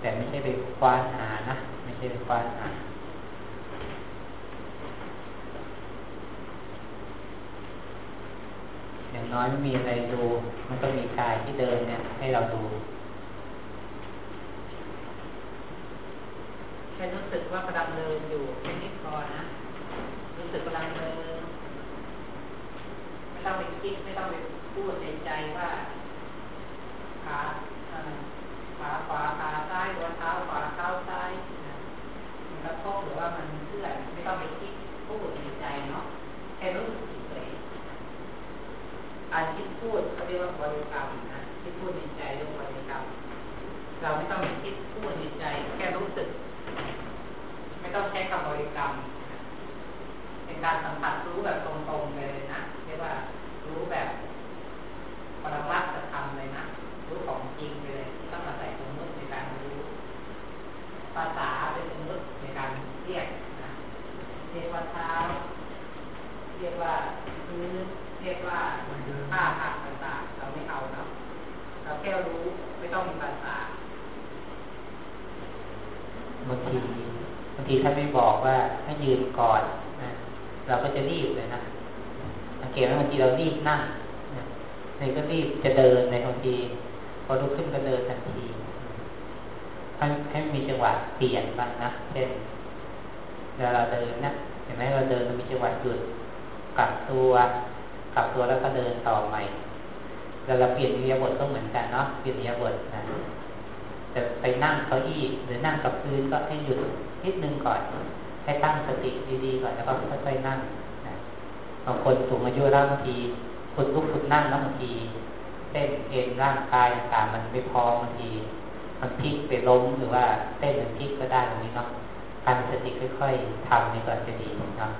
Speaker 1: แต่ไม่ใช่ไปคว้านหานะไม่ใช่ไปคว้านหาอย่างน้อยไม่มีอะไรดู มันก็มีกายที่เดินเนี่ย ให้เราดู
Speaker 3: แค่รู้สึกว่ากำลังเดินอยู่แค่นี้พอนะ รู้สึกกำลังเดิน ไม่ต้องไปคิดไม่ต้องไปพูดในใจว่าขาขาขวาขาซ้ายหัวเท้าขวาเท้าซ้ายมันกระทบหรือว่ามันเคลื่อนไม่ต้องไปคิดพูดในใจเนาะแค่รู้สึกเฉยการคิดพูดเขาเรียกว่าบริกรรมนะคิดพูดในใจเรียกบริกรรมเราไม่ต้องไปคิดพูดในใจ แค่รู้สึกไม่ต้องใช้คำบริกรรม เป็น การสัมผัสรู้แบบตรงๆเลยนะเรียกว่ารู้แบบปรมัตถธรรมเลยนะรู้ของจริงเลยต้องมาใส่สมมติในการรู้ ภาษาเป็นสมมติในการเรียกนะเรียกว่าเท้าเรียกว่าพื้นเรียกว่าผ้าผักต่างๆเราไม่เอาเนาะเราแค่รู้ไม่ต้องมีภาษา
Speaker 1: บางทีบางทีถ้าไม่บอกว่าให้ยืนก่อน เราก็จะรีบเลยนะสังเกตว่าบางทีเรารีบนั่งในก็รีบจะเดินในบางทีพอลุกขึ้นก็เดินทันทีให้ให้มีจังหวะเปลี่ยนบ้างนะเช่นเวลาเราเดินนะเห็นไหมเราเดินมันมีจังหวะหยุดกลับตัวกลับตัวแล้วก็เดินต่อใหม่แล้วเราเปลี่ยนอิริยาบถก็เหมือนกันเนาะเปลี่ยนอิริยาบถนะจะไปนั่งเก้าอี้หรือนั่งกับพื้นก็ให้หยุดนิดนึงก่อน ให้ตั้งสติดีๆก่อนแล้วก็ค่อยๆนั่งบางคนสูงอายุแล้วบางทีฝึกลุกฝึกนั่งแล้วบางทีเส้นเอ็นร่างกายต่างมันไม่พอบางทีมันพลิกไปล้มหรือว่าเส้นมันพลิกก็ได้ตรงนี้เนาะการสติค่อยๆทำนี่ก็จะดีเนาะ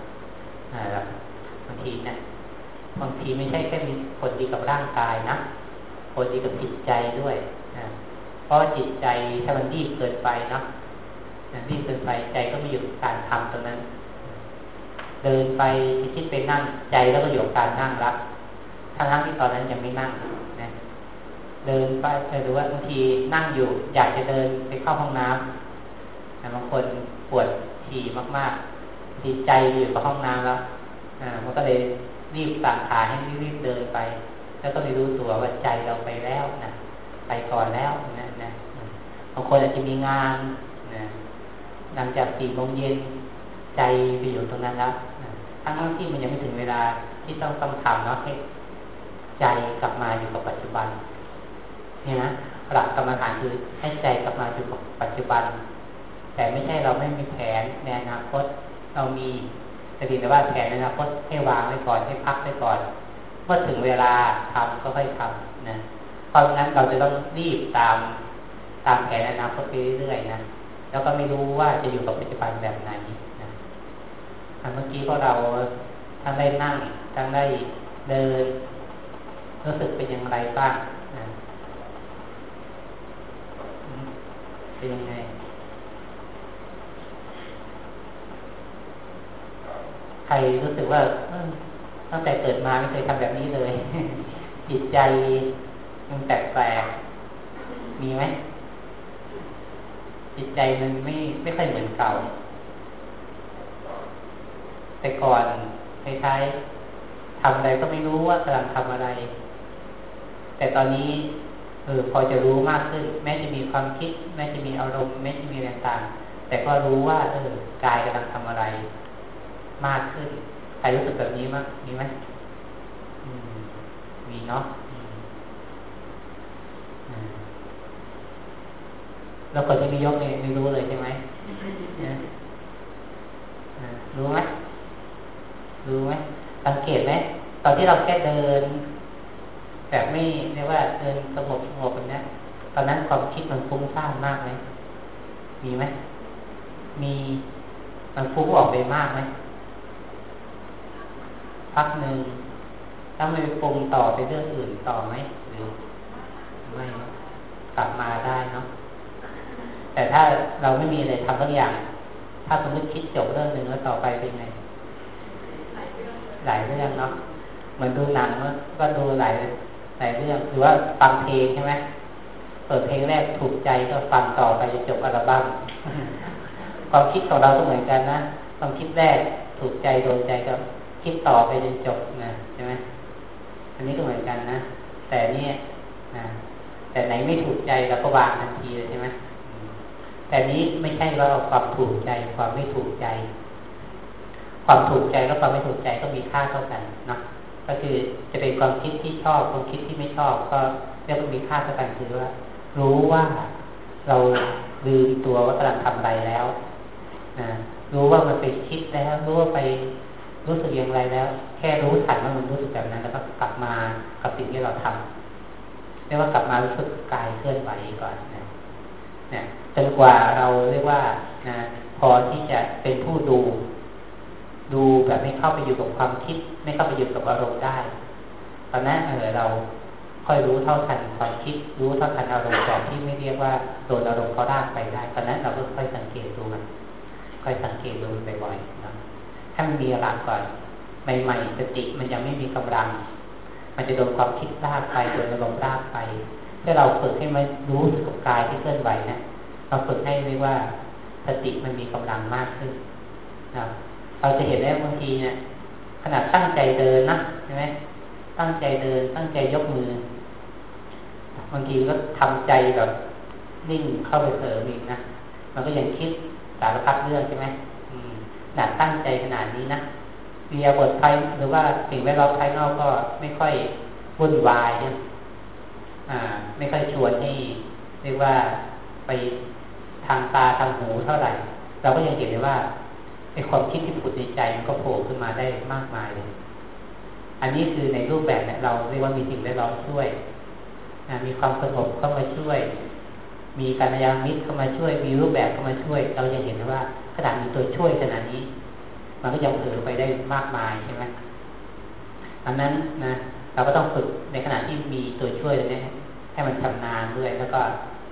Speaker 1: บางทีเนี่ยบางทีไม่ใช่แค่มีผลดีกับร่างกายนะผลดีกับจิตใจด้วยนะเพราะจิตใจถ้ามันรีบเกินไปเนาะ รีบเกินไปใจก็ไม่อยู่การทำตรงนั้น เดินไปคิดไปนั่งใจแล้วก็อยู่การนั่งรับทั้งทั้งที่ตอนนั้นยังไม่นั่งนะเดินไปหรือว่าบางทีนั่งอยู่ อยากจะเดินไปเข้าห้องน้ำบางคนปวดฉี่มากๆดีใจอยู่กับห้องน้ำแล้วอ่ามันก็เลยรีบสั่งขาให้รีบเดินไป แล้วก็ไม่รู้ตัวว่าใจเราไปแล้วนะไปก่อนแล้วนะนะบางคนอาจจะมีงาน หลังจากสี่โมงเย็นใจไปอยู่ตรงนั้นแล้วทั้งทั้งที่มันยังไม่ถึงเวลาที่ต้องต้องทำเนาะให้ใจกลับมาอยู่กับปัจจุบันเนี่ยนะหลักกรรมฐานคือให้ใจกลับมาอยู่กับปัจจุบัน แต่ไม่ใช่เราไม่มีแผนในอนาคตเรามีแต่ดีแต่ว่าแผนในอนาคตให้วางไว้ก่อนให้พักไว้ก่อนเมื่อถึงเวลาทำก็ค่อยทำนะเพราะงั้นเราจะต้องรีบตามตามแผนในอนาคตไปเรื่อยๆนะ แล้วก็ไม่รู้ว่าจะอยู่กับปัจจุบันแบบไหนนะเมื่อกี้พวกเราทั้งได้นั่งทั้งได้เดินรู้สึกเป็นอย่างไรบ้างนะเป็นยังไงใครรู้สึกว่าตั้งแต่เกิดมาไม่เคยทำแบบนี้เลย จิตใจมันแปลกๆมีไหม จิตใจมันไม่ไม่ค่อยเหมือนเก่า แต่ก่อนคล้ายๆทำอะไรก็ไม่รู้ว่ากำลังทำอะไร แต่ตอนนี้เออพอจะรู้มากขึ้น แม้จะมีความคิด แม้จะมีอารมณ์ แม้จะมีอะไรต่างแต่ก็รู้ว่าเออกายกำลังทำอะไร มากขึ้นใครรู้สึกแบบนี้มั้งมีไหมมีเนาะ แล้วคนที่ไม่ยกเนี่ยไม่รู้เลยใช่ไหมรู้ไหมรู้ไหมสังเกตไหมตอนที่เราแค่เดิน แบบไม่เรียกว่าเดินสงบสงบแบบนี้ตอนนั้นความคิดมันฟุ้งซ่านมากไหมมีไหมมีมันฟุ้งออกไปมากไหมพักหนึ่งถ้าไม่ปรุงต่อไปเรื่องอื่นต่อไหมหรือไม่กลับมาได้เนาะ แต่ถ้าเราไม่มีอะไรทำบางอย่าง ถ้าสมมติคิดจบเรื่องหนึ่งแล้วต่อไปเป็นไง หลายเรื่องเนาะเหมือนดูหนังก็ดูหลายหลายเรื่องหรือว่าฟังเพลงใช่ไหมเปิดเพลงแรกถูกใจก็ฟังต่อไปจนจบอัลบั้มความคิดของเราก็เหมือนกันนะความคิดแรกถูกใจโดนใจก็คิดต่อไปจนจบนะใช่ไหมอันนี้ก็เหมือนกันนะแต่เนี่ยนะแต่ไหนไม่ถูกใจเราก็วางทันทีเลยใช่ไหม แต่นี้ไม่ใช่ว่าความถูกใจความไม่ถูกใจ ความถูกใจและความไม่ถูกใจก็มีค่าเท่ากันนะก็คือจะเป็นความคิดที่ชอบความคิดที่ไม่ชอบ ก็เรียกว่ามีค่าเท่ากันคือว่า รู้ว่าเราลืมตัวว่ากำลังทำอะไรแล้วนะรู้ว่ามันไปคิดแล้วรู้ว่าไปรู้สึกอย่างไรแล้ว แค่รู้ทันว่ามันรู้สึกแบบนั้น แล้วก็กลับมากับสิ่งที่เราทำเรียกว่ากลับมารู้สึกกายเคลื่อนไหวก่อนนะนะ จนกว่าเราเรียกว่านะพอที่จะเป็นผู้ดู ดูแบบไม่เข้าไปอยู่กับความคิด ไม่เข้าไปอยู่กับอารมณ์ได้ ตอนนั้นเออเราค่อยรู้เท่าทันความคิด รู้เท่าทันอารมณ์แบบที่ไม่เรียกว่าโดนอารมณ์เขาได้ไปได้ตอนนั้นเราก็ค่อยสังเกตดูมันค่อยสังเกตดูบ่อยๆนะถ้ามันมีอารมณ์ก่อนใหม่ๆสติมันยังไม่มีกำลัง มันจะโดนความคิดลากไปโดนอารมณ์ลากไปถ้าเราฝึกให้มันรู้สึกกับกายที่เคลื่อนไหวนะ เราฝึกให้เรียกว่าสติมันมีกำลังมากขึ้นนะเราจะเห็นได้บางทีเนี่ยขนาดตั้งใจเดินนะใช่ไหมตั้งใจเดิน ตั้งใจยกมือ บางทีก็ทำใจแบบนิ่งเข้าไปเสริมอีกนะมันก็ยังคิดสารพัดเรื่องใช่ไหมหนาดตั้งใจขนาดนี้นะมีอาบทภายหรือว่าสิ่งแวดล้อมภายนอกก็ไม่ค่อยวุ่นวายเนี่ยไม่ค่อยชวนให้เรียกว่าไป ทางตาทางหูเท่าไหร่ เราก็ยังเห็นได้ว่าไอความคิดที่ผุดในใจมันก็โผล่ขึ้นมาได้มากมายเลยอันนี้คือในรูปแบบเนี่ยเราเรียกว่ามีสิ่งแวดล้อมช่วยมีความสงบเข้ามาช่วย มีการยามิตรเข้ามาช่วย มีรูปแบบเข้ามาช่วย เราจะเห็นว่าขนาดมีตัวช่วยขนาดนี้ มันก็ยังเผลอไปได้มากมายใช่ไหมอันนั้นนะเราก็ต้องฝึกในขณะที่มีตัวช่วยตรงนี้ให้มันชำนาญด้วยแล้วก็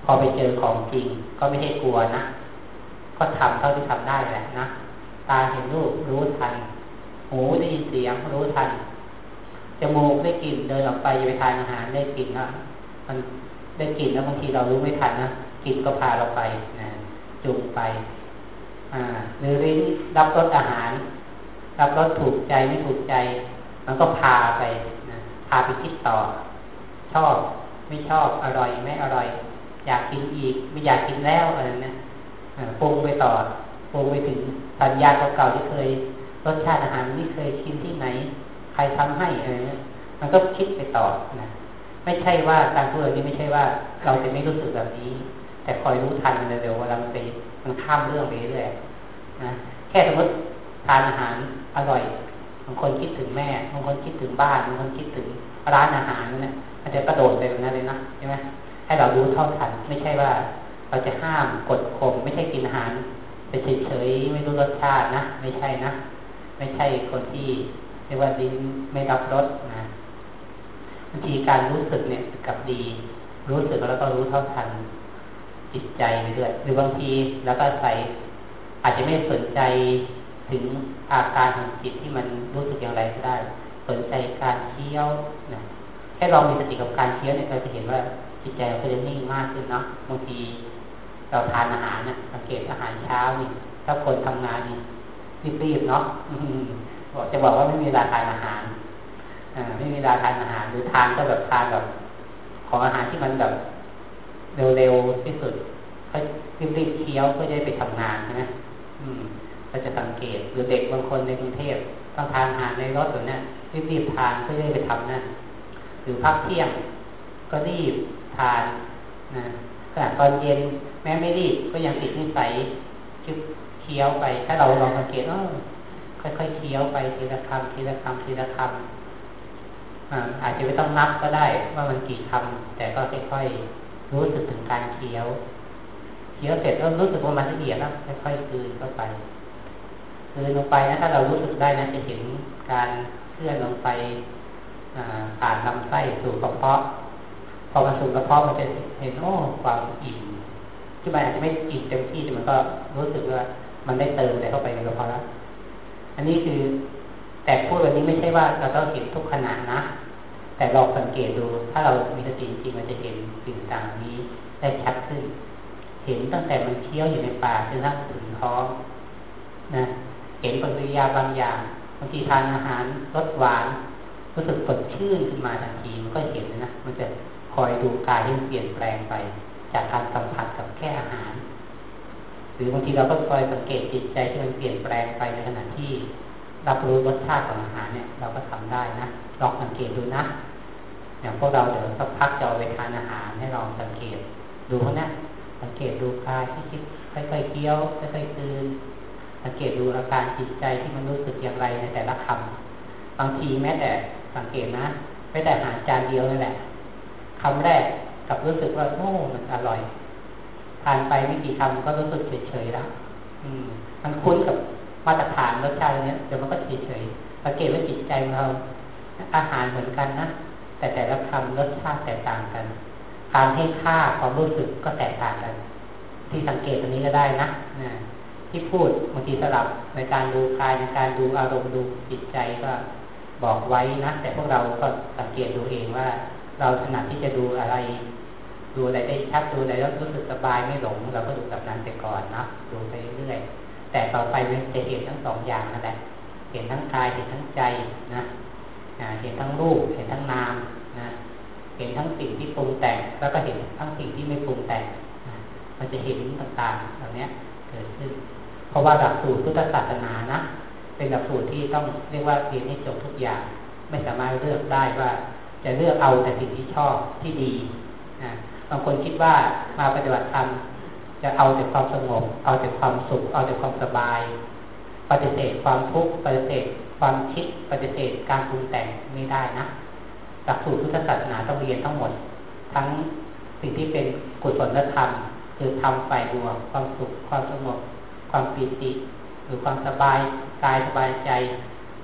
Speaker 1: พอไปเจอของจริง ก็ไม่ใช่กลัวนะ ก็ทำเท่าที่ทำได้แหละนะ ตาเห็นรูปรู้ทัน หูได้ยินเสียงรู้ทัน จมูกได้กลิ่นเดินออกไปไปทานอาหารได้กลิ่นนะมันได้กลิ่นแล้วบางทีเรารู้ไม่ทันนะกลิ่นก็พาเราไปนะจุงไป อ่า หรือลิ้นรับรสอาหาร รับรสถูกใจไม่ถูกใจ มันก็พาไปนะพาไปคิดต่อ ชอบไม่ชอบอร่อยไม่อร่อย อยากกินอีก ไม่อยากกินแล้วอะไรนะปรุงไปต่อปรุงไปถึงสัญญาเก่าๆที่เคยรสชาติอาหารนี่เคยกินที่ไหน ใครทำให้อะไรเงี้ยมันก็คิดไปต่อนะไม่ใช่ว่าการพูดแบบนี้ไม่ใช่ว่า เราจะไม่รู้สึกแบบนี้ แต่คอยรู้ทันเร็วๆเวลามันไปมันข้ามเรื่องไปเรื่อยนะแค่สมมติทานอาหารอร่อยบางคนคิดถึงแม่บางคนคิดถึงบ้านบางคนคิดถึงร้านอาหารเนี่ยมันจะกระโดดไปแบบนั้นเลยนะใช่ไหม ให้เรารู้เท่าทัน ไม่ใช่ว่าเราจะห้ามกดข่มไม่ใช่กินอาหารไปเฉยๆไม่รู้รสชาตินะไม่ใช่นะ ไม่ใช่คนที่เรียกว่าลิ้นไม่รับรสนะบางทีการรู้สึกเนี่ยกับดี รู้สึกแล้วก็รู้เท่าทันจิตใจไปด้วยหรือบางทีแล้วก็ใส่อาจจะไม่สนใจถึงอาการของจิตที่มันรู้สึกอย่างไรก็ได้ สนใจการเคี้ยวนะแค่ลองมีสติกับการเคี้ยวเนี่ยเราจะเห็นว่า จิตใจเราจะนิ่งมากขึ้นเนาะบางทีเราทานอาหารเนี่ยสังเกตอาหารเช้านี่ถ้าคนทำงานนี่รีบๆเนาะบอกจะบอกว่าไม่มีเวลาทานอาหารอ่าไม่มีเวลาทานอาหาร หรือทานก็แบบทานแบบของอาหารที่มันแบบเร็วๆที่สุดเขารีบๆเคี้ยวเพื่อจะไปทำงานใช่ไหมอืมเราจะสังเกตหรือเด็กบางคนในกรุงเทพต้องทานอาหารในรถแบบนี้รีบๆทานเพื่อจะไปทำนั่นหรือพักเที่ยงก็รีบ ทานนะขณะตอนเย็นแม้ไม่รีบก็ยังติดนิสัยชึบเคี้ยวไป ถ้าเราลองสังเกตเออค่อยๆเคี้ยวไปทีละคำทีละคำทีละคำอาจจะไม่ต้องนับก็ได้ว่ามันกี่คำแต่ก็ค่อยๆรู้สึกถึงการเคี้ยวเคี้ยวเสร็จแล้วรู้สึกว่ามันละเอียดแล้วค่อยๆคืนเข้าไปคืนลงไปนะถ้าเรารู้สึกได้นะจะเห็นการเคลื่อนลงไปผ่านลำไส้สู่กระเพาะ พอมาสู่กระเพาะมันจะเห็นโอ้ความอิ่มที่มันอาจจะไม่อิ่มเต็มที่แต่มันก็รู้สึกว่า มันได้เติมอะไรเข้าไปในกระเพาะแล้วอันนี้คือแต่พูดแบบนี้ไม่ใช่ว่าเราต้องเห็นทุกขณะนะ แต่ลองสังเกตดู ถ้าเรามีสติจริงมันจะเห็นสิ่งต่างนี้ได้ชัดขึ้น เห็นตั้งแต่มันเคี้ยวอยู่ในปากจนนั่งถึงท้องนะเห็นปฏิกิริยาบางอย่างบางทีทานอาหารรสหวานรู้สึกสดชื่นขึ้นมาทันทีมันก็เห็นนะ มันจะ คอยดูกายที่เปลี่ยนแปลงไป จากการสัมผัสกับแค่อาหาร หรือบางทีเราก็คอยสังเกตจิตใจที่มันเปลี่ยนแปลงไปในขณะที่รับรู้รสชาติของอาหารเนี่ยเราก็ทำได้นะลองสังเกตดูนะ อย่างพวกเราเดี๋ยวสักพักจะเอาไปทานอาหารให้ลองสังเกตดูเพราะนะสังเกตดูกายที่คิดค่อยๆเคี้ยวค่อยๆคืนสังเกตดูอาการจิตใจที่มันรู้สึกอย่างไรในแต่ละคำบางทีแม้แต่สังเกตนะไม่แต่อาหารจานเดียวนั่นแหละ คำแรกกับรู้สึกว่าโอ้มันอร่อยทานไปไม่กี่คำก็รู้สึกเฉยๆแล้วอืม มันคุ้นกับมาตรฐานรสชาติเนี้ยเดี๋ยวมันก็เฉยๆสังเกตว่าจิตใจของเราอาหารเหมือนกันนะแต่แต่ละคำรสชาติแตกต่างกัน การให้ค่าความรู้สึกก็แตกต่างกัน ที่สังเกตตรงนี้ก็ได้นะนะที่พูดบางทีสลับในการดูกายในการดูอารมณ์ดูจิตใจก็บอกไว้นะแต่พวกเราก็สังเกตดูเองว่า เราถนัดที่จะดูอะไร ดูอะไรได้ชัดดูอะไรแล้วรู้สึกสบายไม่หลง เราก็ดูแบบนั้นไปก่อนนะดูไปเรื่อยแต่ต่อไปมันจะเห็นทั้งสองอย่างนั่นแหละเห็นทั้งกายเห็นทั้งใจนะเห็นทั้งรูปเห็นทั้งนามนะเห็นทั้งสิ่งที่ปรุงแต่ง แล้วก็เห็นทั้งสิ่งที่ไม่ปรุงแต่งมันจะเห็นต่างๆเหล่านี้เกิดขึ้น เพราะว่าหลักสูตรพุทธศาสนานะเป็นหลักสูตรที่ต้องเรียกว่าเรียนให้จบทุกอย่าง ไม่สามารถเลือกได้ว่า จะเลือกเอาแต่สิ่งที่ชอบที่ดีนะบางคนคิดว่ามาปฏิบัติธรรมจะเอาแต่ความสงบ เอาแต่ความสุข เอาแต่ความสบาย ปฏิเสธความทุกข์ปฏิเสธความคิดปฏิเสธการปรุงแต่งไม่ได้นะหลักสูตรพุทธศาสนาต้องเรียนทั้งหมด ทั้งสิ่งที่เป็นกุศลธรรม คือทำฝ่ายบวกความสุข ความสงบ ความปีติ หรือความสบายกายสบายใจ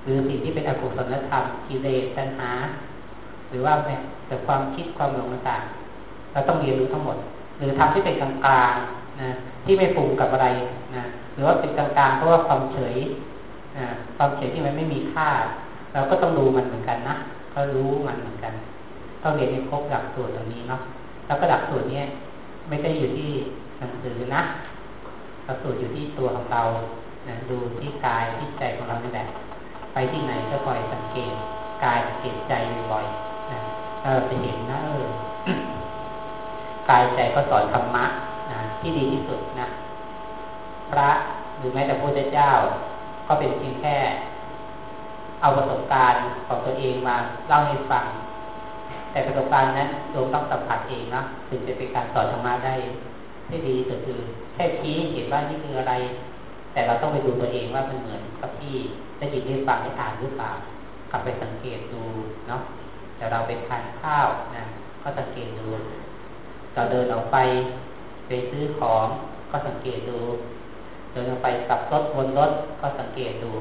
Speaker 1: หรือสิ่งที่เป็นอกุศลธรรมกิเลสตัณหา หรือว่าเนี่ยแต่ความคิดความหลงต่างเราต้องเรียนรู้ทั้งหมด หรือทำที่เป็นกลางกลางนะที่ไม่ปรุงกับอะไรนะหรือว่าเป็นกลางกลางเพราะว่าความเฉยนะความเฉยที่มันไม่มีค่า เราก็ต้องดูมันเหมือนกันนะก็รู้มันเหมือนกันต้องเรียนให้ครบหลักสูตรตรงนี้เนาะแล้วก็หลักสูตรนี้ไม่ได้อยู่ที่หนังสือนะหลักสูตรอยู่ที่ตัวของเรานะดูที่กายที่ใจของเราในแหละไปที่ไหนก็คอยสังเกตกายสังเกตใจบ่อย เราจะเห็นนะเออกายใจก็สอนธรรมะนะที่ดีที่สุดนะ พระหรือแม้แต่พระเจ้า ก็เป็นเพียงแค่ เอาประสบการณ์ของตัวเองมาเล่าให้ฟัง แต่ประสบการณ์นั้นโยมต้องสัมผัสเองนะถึงจะเป็นการสอนธรรมะได้ที่ดีสุดคือแค่ชี้เห็นว่านี่คืออะไร แต่เราต้องไปดูตัวเองว่ามันเหมือนกับที่ได้ยินได้ฟังได้อ่านหรือเปล่ากลับไปสังเกตดูเนาะ แต่เราไปทานข้าวนะก็สังเกตดูเราเดินออกไปไปซื้อของก็สังเกตดู เดินออกไปกับรถบนรถก็สังเกตดู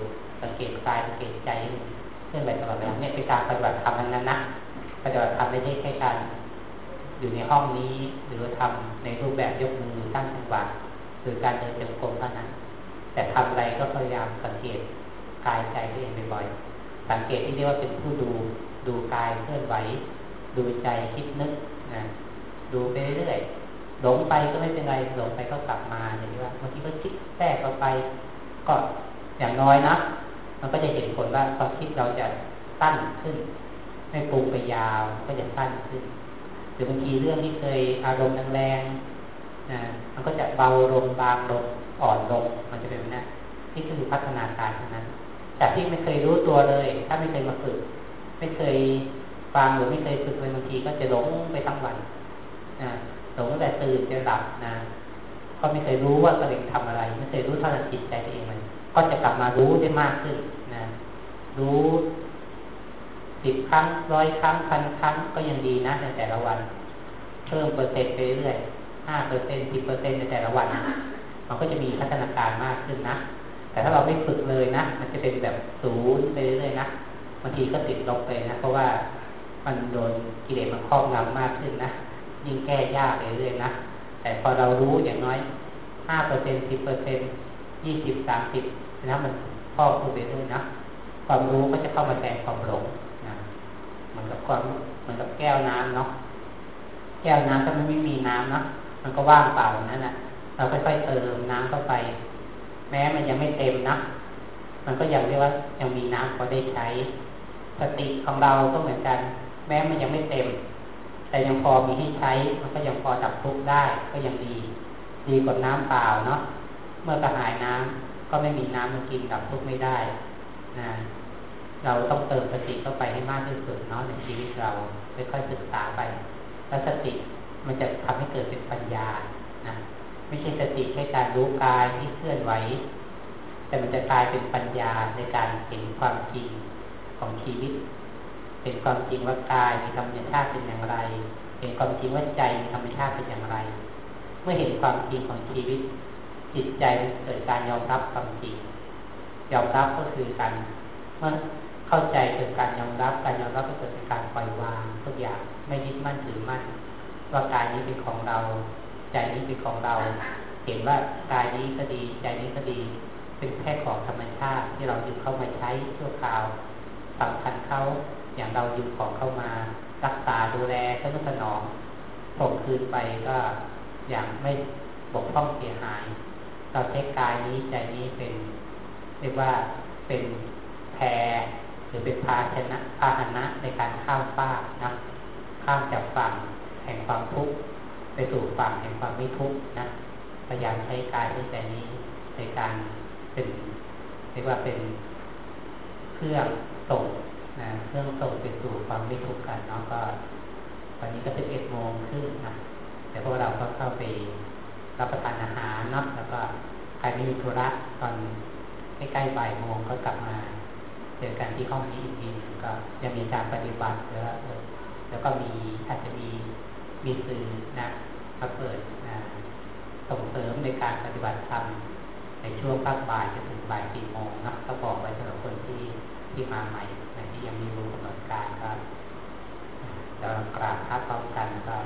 Speaker 1: สังเกตกายสังเกตใจเรื่องอะไรตลอดเวลาเนี่ยเป็นการปฏิบัติธรรมนั้นนะปฏิบัติธรรมไม่ใช่แค่การอยู่ในห้องนี้หรือทำในรูปแบบยกมือตั้งจังหวะหรือการเดินจงกรมเท่านั้น แต่ทำอะไรก็พยายามสังเกตกายใจตัวเองบ่อยๆสังเกตที่เรียกว่าเป็นผู้ดู ดูกายเคลื่อนไหว ดูใจคิดนึกนะดูไปเรื่อยหลงไปก็ไม่เป็นไรหลงไปก็กลับมาอย่างนี้ว่าบางทีก็คิดแทรกเข้าไปก็อย่างน้อยนะมันก็จะเห็นผลว่าความคิดเราจะสั้นขึ้น ไม่ปรุงไปยาวก็จะสั้นขึ้นหรือบางทีเรื่องที่เคยอารมณ์แรงๆนะมันก็จะเบาลงบางลงอ่อนลงมันจะเป็นแบบนั้นนี่คือพัฒนาการทั้งนั้นจากที่ไม่เคยรู้ตัวเลย ถ้าไม่เคยมาฝึก ไม่เคยฟังหรือไม่เคยฝึกเลยบางทีก็จะหลงไปทั้งวันนะหลงแต่ตื่นจะหลับนะก็ไม่เคยรู้ว่าตัวเองทำอะไร ไม่เคยรู้ท่าทันจิตใจตัวเองมัน ก็จะกลับมารู้ได้มากขึ้นนะรู้สิบครั้งร้อยครั้งพันครั้งก็ยังดีนะในแต่ละวัน เพิ่มเปอร์เซ็นต์ไปเรื่อยห้าเปอร์เซ็นต์สิบเปอร์เซ็นต์ในแต่ละวัน มันก็จะมีพัฒนาการมากขึ้นนะแต่ถ้าเราไม่ฝึกเลยนะ มันจะเป็นแบบศูนย์ไปเรื่อยๆนะ บางทีก็ติดลบไปนะ เพราะว่ามันโดนกิเลสมันครอบงำมากขึ้นนะ ยิ่งแก้ยากเรื่อยๆนะ แต่พอเรารู้อย่างน้อยห้าเปอร์เซ็นสิบเปอร์เซ็นยี่สิบสามสิบนะมันครอบคูไปเรื่อยนะ ความรู้ก็จะเข้ามาแทนความหลงนะเหมือนกับความเหมือนกับแก้วน้ำเนาะ แก้วน้ำถ้ามันไม่มีน้ำนาะ มันก็ว่างเปล่านั่นแหละเราค่อยๆเติมน้ำเข้าไป แม้มันยังไม่เต็มนะ มันก็ยังเรียกว่ายังมีน้ำพอได้ใช้ สติของเราก็เหมือนกัน แม้มันยังไม่เต็ม แต่ยังพอมีให้ใช้ มันก็ยังพอดับทุกข์ได้ก็ยังดี ดีกว่าน้ำเปล่าเนาะเมื่อกระหายน้ำก็ไม่มีน้ำมากินดับทุกข์ไม่ได้นะเราต้องเติมสติเข้าไปให้มากที่สุดเนาะในชีวิตเราค่อยๆศึกษาไปแล้วสติมันจะทำให้เกิดเป็นปัญญานะไม่ใช่สติแค่การรู้กายที่เคลื่อนไหวแต่มันจะกลายเป็นปัญญาในการเห็นความจริง ของชีวิตเห็นความจริงว่ากายมีธรรมชาติเป็นอย่างไรเห็นความจริงว่าใจมีธรรมชาติเป็นอย่างไร เมื่อเห็นความจริงของชีวิต จิตใจเกิดการยอมรับความจริง ยอมรับก็คือการเมื่อเข้าใจเกิดการยอมรับ การยอมรับก็เกิดเป็นการปล่อยวางทุกอย่างไม่ยึดมั่นถือมั่นว่ากายนี้เป็นของเรา ใจนี้เป็นของเรา เห็นว่ากายนี้ก็ดี ใจนี้ก็ดีเป็นแค่ของธรรมชาติที่เราหยึดเข้ามาใช้ชั่วคราว สำคัญเขาอย่างเรายึดของเข้ามา รักษาดูแลทนุถนอมส่งคืนไปก็อย่างไม่บกพร่องเสียหาย เราใช้กายนี้ใจนี้เป็นเรียกว่าเป็นแพรหรือเป็นภาชนะพาหนะในการข้ามฟากนะข้ามจากฝั่งแห่งความทุกข์ไปสู่ฝั่งแห่งความไม่ทุกข์นะพยายามใช้กายด้ใจนี้ในการเป็นเรียกว่าเป็นเครื่อง ส่งนะเครื่องส่งไปสู่ความไม่ทุกข์กันเนาะก็วันนี้ก็เป็นเอ็ดโมงครึ่งนะแต่พวกเราก็เข้าไปรับประทานอาหารเนาะแล้วก็ใครไม่มีธุระตอนใกล้ๆบ่ายโมงก็กลับมาเจอกันที่ห้องนี้อีกทีก็ยังมีการปฏิบัติแล้วแล้วก็มีอาจจะมีมีสื่อนะมาเปิดนะส่งเสริมในการปฏิบัติธรรมในช่วงภาคบ่ายจนถึงบ่ายสี่โมงนะก็บอกไว้สำหรับคนที่ ที่มาใหม่ที่ยังไม่รู้กำหนดการก็จะกราบพระพร้อมกันก็